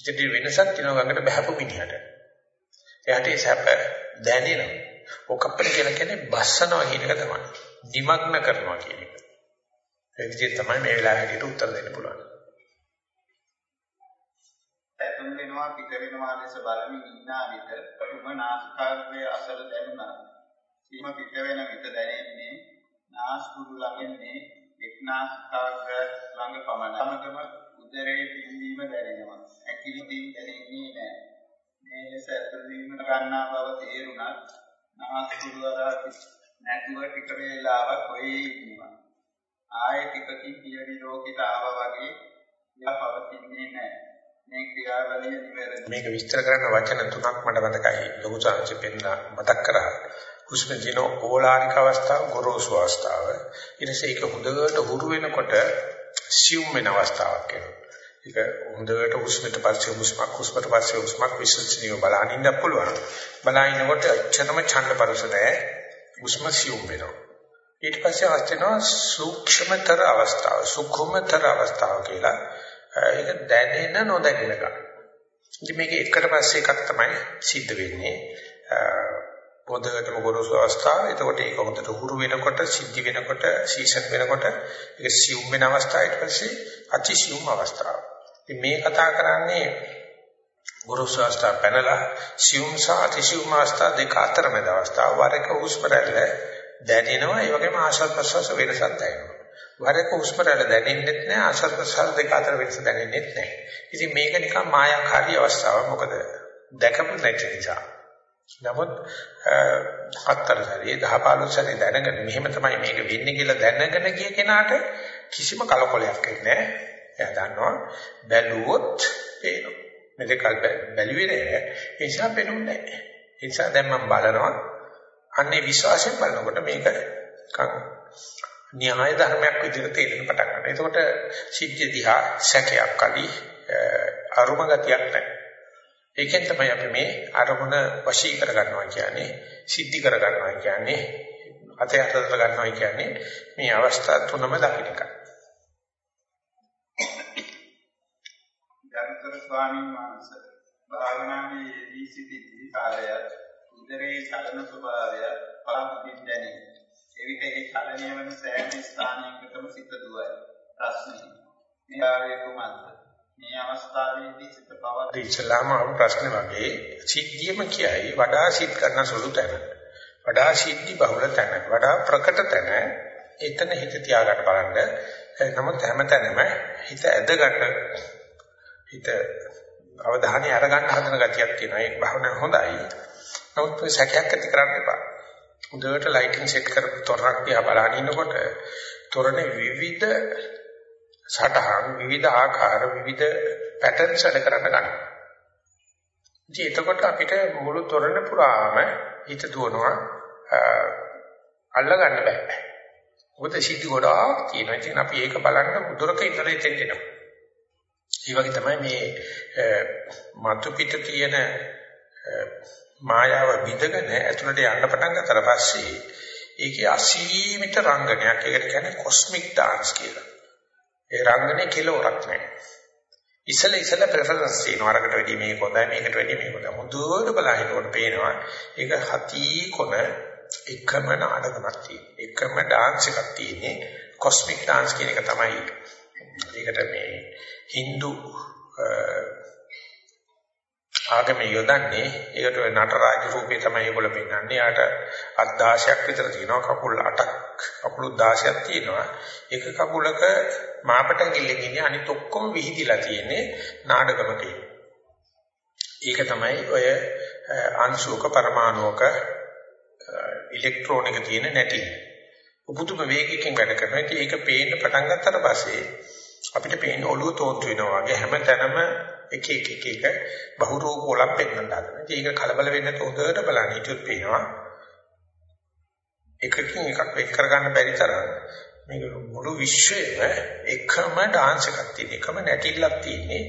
S1: ඉතින් වෙනසක් තියෙනවා ගඟට බහැපු මිනිහට. එයාට ඒ සැප දැනෙනවා. ඕකප්පන කියලා කියන්නේ බස්සනවා කියන එක තමයි. නිමග්න කරනවා කියන එක. ඒ විදිහට තමයි මේ වෙලාවට උත්තර දෙන්න පුළුවන්.
S2: ඇතුම් වෙනවා පිට වෙනවා ලෙස බලමින් ඉන්නා විට ප්‍රමුඛ නාස්කාර්යයේ අසල දැනුණා. සීම පිට වෙන විට දැනෙන්නේ නාස්කුඩු ළඟන්නේ එක් නාස්කාර්ය ළඟ පමණ. සමගම උදරයේ පිම්වීම දැනෙනවා. ඇකිලි දින් දැනෙන්නේ නැහැ. මේ ලෙස ඇතුළු ගන්නා බව තේරුණත් නාස්කුඩු වරා නැතුව ටික වේලාවක් ඔයේ ඉන්නවා. ආයෙ ටිකකින් පියවි ලෝකෙට ආවා වගේ එයා පවතින්නේ නැහැ. මේ ක්‍රියාවලිය නිවැරදි.
S1: මේක විස්තර කරන්න වචන තුනක් මට මතකයි. ලොකු සංචි පෙන්න මතක් කරා. හුස්ම දින ඕලානික අවස්ථාව, ගොරෝසු අවස්ථාව. ඊටසේ ඒක හොඳට හුරු වෙනකොට සියුම් වෙන අවස්ථාවක් එනවා. ඒක හොඳට හුස්මට පස්සේ හුස්මක් හුස්මට පස්සේ හුස්මක් විශ්ලේෂණය බලන්න ඉන්න පුළුවන්. බලනකොට අච්චරම ඡන්ද පරස නැහැ. හුස්ම සියුම් වෙනවා. ඊට පස්සේ අවස්ථනවා සූක්ෂමතර අවස්ථාව සුඛමතර අවස්ථාව කියලා ඒක දැනෙන නොදැනෙන ගන්න. ඉතින් මේක එකට පස්සේ එකක් තමයි සිද්ධ වෙන්නේ. පොදකටම ගොරෝසු අවස්ථාව. එතකොට ඒක හොඳට හුරු වෙනකොට, සිද්ධ වෙනකොට, සීසන් වෙනකොට ඒක සියුම් වෙන අවස්ථාව ඊට පස්සේ අතිසියුම් අවස්ථාව. ඉතින් මේ කතා කරන්නේ ගොරෝසු අවස්ථාව පැනලා සියුම් සහ අතිසියුම් අවස්ථා දෙක අතරමැද අවස්ථාව. වරක හුස්ම රැල්ල දැනෙනවා ඒ වගේම ආශ්වාස ප්‍රශ්වාස වෙනසක් දැනෙනවා. වරක හුස්ම රැල්ල දැනෙන්නෙත් නැහැ ආශ්වාස ප්‍රශ්වාස දෙක අතර වෙනස දැනෙන්නෙත් නැහැ. ඉතින් මේක නිකන් මායාකාරී අවස්ථාවක්. මොකද දැකපු නැති නිසා. නමුත් හතර සැරේ 10 15 සැරේ දැනගෙන මෙහෙම තමයි මේක වෙන්නේ කියලා දැනගෙන ගිය කෙනාට කිසිම කලකොලයක් වෙන්නේ නැහැ. එයා දන්නවා බැලුවොත් පේනවා. මෙතෙක් බැලුවේ නැහැ. ඒ නිසා පේනුන්නේ නැහැ. ඒ නිසා දැන් මම බලනවා අන්නේ විශ්වාසයෙන් බලනකොට මේක න්‍යාය ධර්මයක් විදිහට තේරෙන්න පටන් ගන්නවා. එතකොට සිද්ධිය දිහා සැකයක් අලි අරුම ගතියක් නැහැ. ඒකෙන් තමයි අපි මේ අරමුණ වශී කර ගන්නවා කියන්නේ සිද්ධි කර ගන්නවා කියන්නේ අතේ අතට ගන්නවා කියන්නේ මේ අවස්ථා තුනම දකින්න එක.
S2: ගරුතර ස්වාමීන් වහන්සේ භාවනාවේ යෙදී සිටි කාලයත් උදරයේ චලන ස්වභාවය පරමපින් දැනේ. එවිට ඒ චලනය වන සෑම ස්ථානයකටම සිත දුවයි. ප්‍රශ්නේ. මේ ආවේ කුමක්ද? මේ අවස්ථාවේදී සිත පවත්
S1: ඉස්ලාම ප්‍රශ්න වගේ සිද්ධියම කියයි වඩා සිත් කරන සුළු තැන. වඩා සිද්ධි බහුල තැන. වඩා ප්‍රකට තැන. එතන හිත තියාගන්න බලන්න. නමුත් හැමතැනම හිත ඇදගන්න හිත අවධානය අරගන්න හදන ගතියක් තියෙනවා. ඒක භාවනාව හොඳයි. නමුත් මේ සැකයක් ඇති කරන්න එපා. හොඳට ලයිටින් සෙට් කරපු තොරණක් දිහා බලන ඉන්නකොට තොරණේ විවිධ සටහන් විවිධ ආකාර විවිධ පැටර්න්ස් වැඩ කරන්න ගන්නවා. ඉතින් එතකොට අපිට මුළු තොරණ පුරාම හිත දුවනවා අල්ලගන්න බෑ. මොකද සිද්ධි ගොඩාක් තියෙනවා. ඉතින් අපි ඒක බලන්න මුදුරක ඉඳලා ඉතින් එනවා. ඒ වගේ තමයි මේ මතු පිට තියෙන මායාව විදගෙන ඇතුළට යන්න පටන් ගත්තට පස්සේ ඒකේ අසීමිත රංගනයක් ඒකට කියන්නේ කොස්මික් ඩාන්ස් කියලා. ඒ රංගනේ කෙලවරක් නැහැ. ඉසල ඉසල ප්‍රෙෆරන්ස් තියෙනවා අරකට වැඩි මේක හොඳයි මේකට වැඩි මේක හොඳයි. හොඳට බලහිනකොට පේනවා ඒක හති කොන එකම නාටකමක් තියෙන. එකම ඩාන්ස් එකක් තියෙන්නේ. කොස්මික් ඩාන්ස් කියන එක තමයි. ඒකට මේ Hindu ආගමේ යොදන්නේ ඒකට නටරාජ රූපේ තමයි ඒගොල්ලෝ පෙන්වන්නේ. යාට අත් 16ක් විතර තියෙනවා කකුල් 8ක් කකුල් 16ක් තියෙනවා. එක කකුලක මාපටංගිල්ලෙන් ඉන්නේ අනිත් ඔක්කොම විහිදිලා තියෙන්නේ නාඩගමකේ. ඒක තමයි ඔය අංශුක පරමාණුක ඉලෙක්ට්‍රෝනික තියෙන නැටි. උපුතුම වේගයකින් වැඩ කරනවා. ඉතින් ඒක පේන්න පටන් ගත්තට පස්සේ අපිට පේන්නේ ඔළුව තෝන්තු වෙනවා වගේ හැමතැනම එක එක එක එක බහුරූප වලක් පෙන්වන්න හදනවා. ඉතින් ඒක කලබල වෙන්න තෝදට බලන්න හිටියොත් පේනවා. එකකින් එකක් වෙන් කරගන්න බැරි තරම් මේක මුළු විශ්වයේම එකම ඩාන්ස් එකක් තියෙන එකම නැටිල්ලක් තියෙන්නේ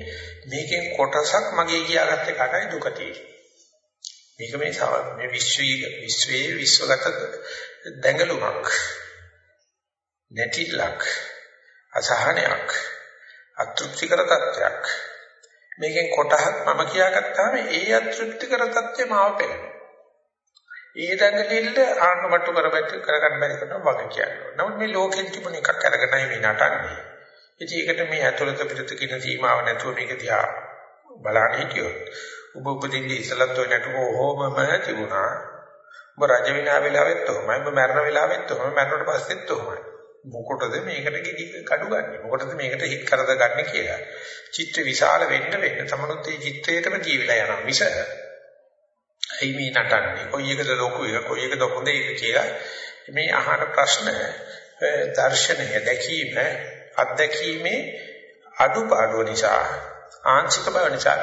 S1: මේකෙන් කොටසක් මගේ කියාගත්ත එකටයි දුක තියෙන්නේ. මේක මේ මේ විශ්වයේ විශ්වයේ විශ්වගත දැඟලුමක් නැටිල්ලක් අසහනයක් අතෘප්තිකර තත්ත්වයක් මේකෙන් කොටහක් මම කියාගත්තාම ඒ අතෘප්තිකර තත්ත්වෙ මාව පෙළෙනවා. ඒ දඟලිල්ල ආන්නමට්ටු කරබැත් කරගන්න බැරි කරනවා වගේ කියනවා. නමුත් මේ ලෝකෙන් තිබුණ එකක් අරගෙනයි මේ නටන්නේ. ඉතින් ඒකට මේ ඇතුළත පිටත කියන සීමාව නැතුව මේක දිහා බලන්න හිටියොත් ඔබ උපදින්නේ ඉස්සලත් ඔය නටුව ඕමම තිබුණා. ඔබ රජ විනා වෙලාවෙත් ඔහොමයි, ඔබ මරණ වෙලාවෙත් ඔහොමයි, මරණයට පස්සෙත් ඔහොමයි. මොකටද මේකට ගෙඩි කඩු ගන්න? මොකටද මේකට හිත් කරද ගන්න කියලා. චිත්ත විශාල වෙන්න වෙන්න තමනුත් ඒ චිත්තයටම ජීවිලා යනවා මිස ඇයි මේ නටන්නේ? කොයි එකද ලොකු එක, කොයි එකද හොඳ එක කියලා මේ අහන ප්‍රශ්න දර්ශනය දැකීම අත්දැකීමේ අඩුපාඩු නිසා ආංශික බව නිසා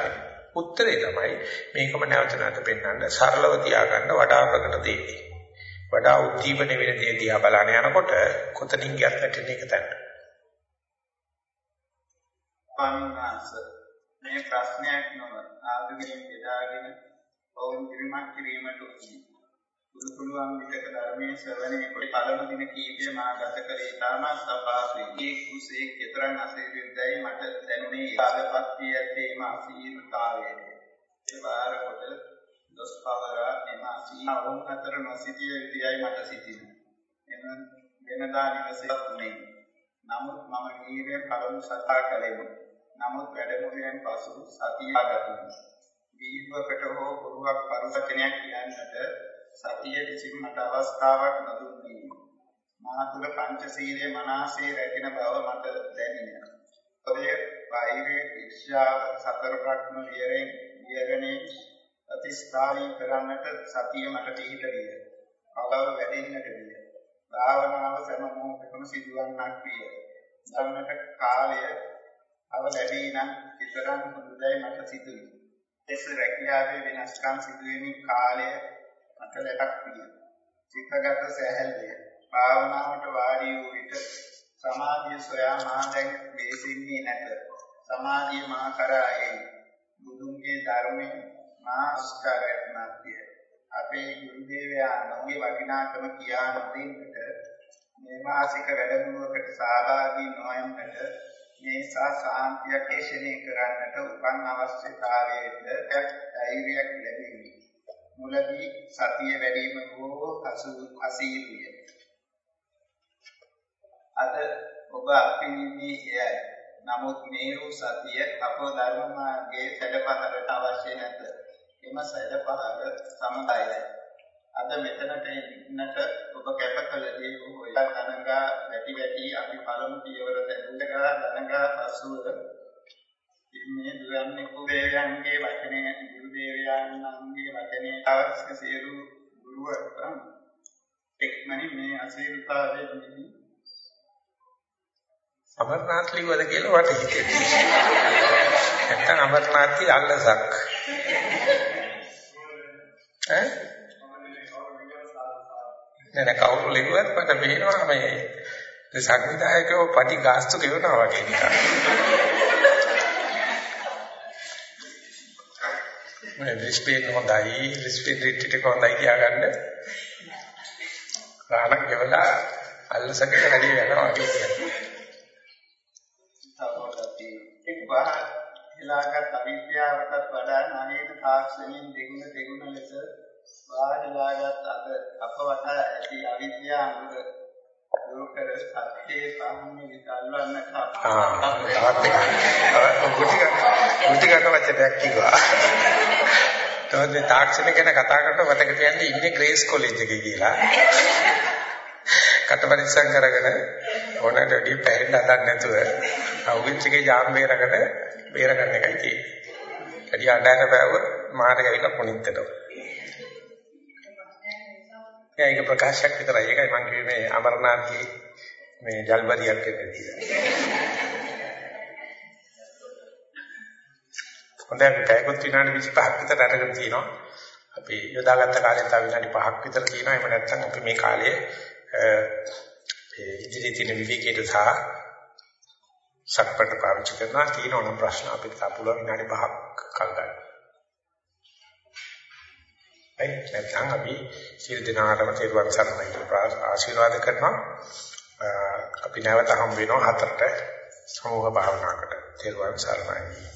S1: උත්තරේ තමයි මේකම නැවත නැවත පෙන්වන්න සරලව තියාගන්න වඩා ප්‍රකට දෙන්නේ. වඩා උද්දීපන වෙන දේ දිහා බලන යනකොට කොතනින් ගියත් වැටෙන එක තමයි.
S2: පන්නාස මේ ප්‍රශ්නයක් නොව ආධුනිකයන් බෙදාගෙන ඔවුන් කිරීමක් කිරීමට උත්සාහයි. පුළු පුළුවන් විදක ධර්මයේ ශ්‍රවණය කොට පළමු දින කීපය මා ගත කළේ ඉතාමත් අපහසුයි. ඒ කුසේ කතරන් අසීරුද්දයි මට දැනුනේ ආදපත්තිය ඇත්තේම අසීරුතාවයයි. ඒ වාර කොට දොස් පවරා එම අසීනාවුන් අතර නොසිතිය යුතුයයි මට සිතිනේ. එම වෙනදා නිවසේ තුනේ. නමුත් මම නීරේ පළමු සතා කළෙමි. නමුත් වැඩමුළුවෙන් පසු සතිය ආගතුනි. දීර්ඝකට හෝ ගුරුවක් පරිවචනයක් කියන්නට සතිය විසින් මට අවස්ථාවක් නොදුන්නේ. මා තුළ පංචශීලයේ මනසේ රැගෙන බව මට දැනිනා. ඔය වෛරයේ ශික්ෂා සතර ප්‍රඥ විරෙන් විරණේ ප්‍රතිස්ථාපී කරන්නට සතිය මට පිළිහිට විය. අවව වැඩෙන්නට විය. භාවනාව සෑම මොහොතකම සිදුවන්නක් විය. ධම්මක කාලය අව ලැබී නම් විතරක් හොඳයි මට සිදුවේ. එස රැකියාවේ වෙනස්කම් සිදුවීමේ කාලය මට ලැබක් විය. චිත්තගත සැහැල්ලුය. භාවනාවට වාඩි වූ විට සමාධිය සොයා මා දැන් මේසින්නේ නැත. සමාධිය මා කරා එයි. බුදුන්ගේ ධර්මයේ මා අස්කාරයක් නැතිය. අපේ ගුරු දේවයා නොගේ වටිනාකම කියා නොදෙන්නට මේ මාසික වැඩමුළුවකට සහභාගී නොවන්නට මේ සා සාන්තිය කේශණය කරන්නට උපන් අවශ්‍යතාවයට ධෛර්යයක් ලැබෙමි. මුලදී සතිය වැඩිම හෝ අසීරුය. අද ඔබ අපිනින්නේ එයයි. නමුත් මේරු සතිය අපෝ ධර්ම මාර්ගයේ සැඩපහරට අවශ්‍ය නැත. එම සැඩපහර සමගයයි. අද මෙතනට ඉන්නට ඔබ කැප කළ දේ ඔය කනගා වැටි වැටි අපි පළමු පියවර දැල්ලගා ධනගා පසුව ඉන්නේ දුරන්නේ කුදේයන්ගේ වචනේ ගුරු දේවයන්න්ගේ වචනේ අවශ්‍ය සියලු ගුරුවරුන් එක්මනි මේ අසීරුතාවයේ නිදි
S1: අමරනාත් ලිව්වද කියලා වට හිතෙන්නේ. නැත්තම් අමරනාත්ටි අල්ලසක්. ඈ නෑ නෑ කවුරු ලිව්වත් මට පේනවා මේ සංවිධායකයෝ පටි ගාස්තු ගෙවනවා වගේ නිකන්. මේ රිස්පේට් හොඳයි රිස්පේට් රිට්ටි එක හොඳයි කියාගන්න. රාණක් ගෙවලා අල්ලසකට වැඩි වෙනවා වගේ කියනවා.
S2: ඒක බාහ හිලාගත් අවිද්‍යාවටත් වඩා නාමයක තාක්ෂණයෙන් දෙගුණ දෙගුණ ලෙස බාහිලාගත් අද අපවට ඇති අවිද්‍යාව අනුර දුරු කර සත්‍යේ පහන්නේ විදල්වන්න
S1: ආ තවත් එකක්. ගුටි ගුටි ගන්න වචනයක් කිව්වා. තවත් මේ තාක්ෂණ ගැන කතා කරනකොට මතක තියන්නේ ඉන්නේ ග්‍රේස් කොලෙජ් එකේ කියලා. කට පරිස්සම් කරගෙන ඕනට වැඩි පැහෙන්න හදන්න නැතුව අවුවිච් එකේ ජාම් බේරගෙන බේරගන්න එකයි තියෙන්නේ. වැඩි අඬන බෑව මාට ගිහිල්ලා පොනිත්තට. ඒක ප්‍රකාශයක් විතරයි. ඒකයි මම කිව්වේ මේ අමරනාථී මේ ජල්බරියක් කියලා. හොඳයි අපි පැයකොත් විනාඩි 25ක් විතර අරගෙන තිනවා. අපි යොදාගත්ත කාලෙන් තව විනාඩි 5ක් විතර තියෙනවා. එහෙම නැත්නම් අපි මේ කාලයේ ඒ ඉදිරියේ තියෙන විවිධකයට සහ සක්පට පාවිච්චි කරනවා තියෙන ඕන ප්‍රශ්න අපිට තාපුල විනාඩි 5ක් කල් ගන්න. ඒ නැත්නම් අපි සිල් දිනාටම තෙරුවන් සරණයි කියලා ආශිර්වාද කරනවා. අපි නැවත හම් වෙනවා හතරට සමූහ භාවනාවකට තෙරුවන් සරණයි.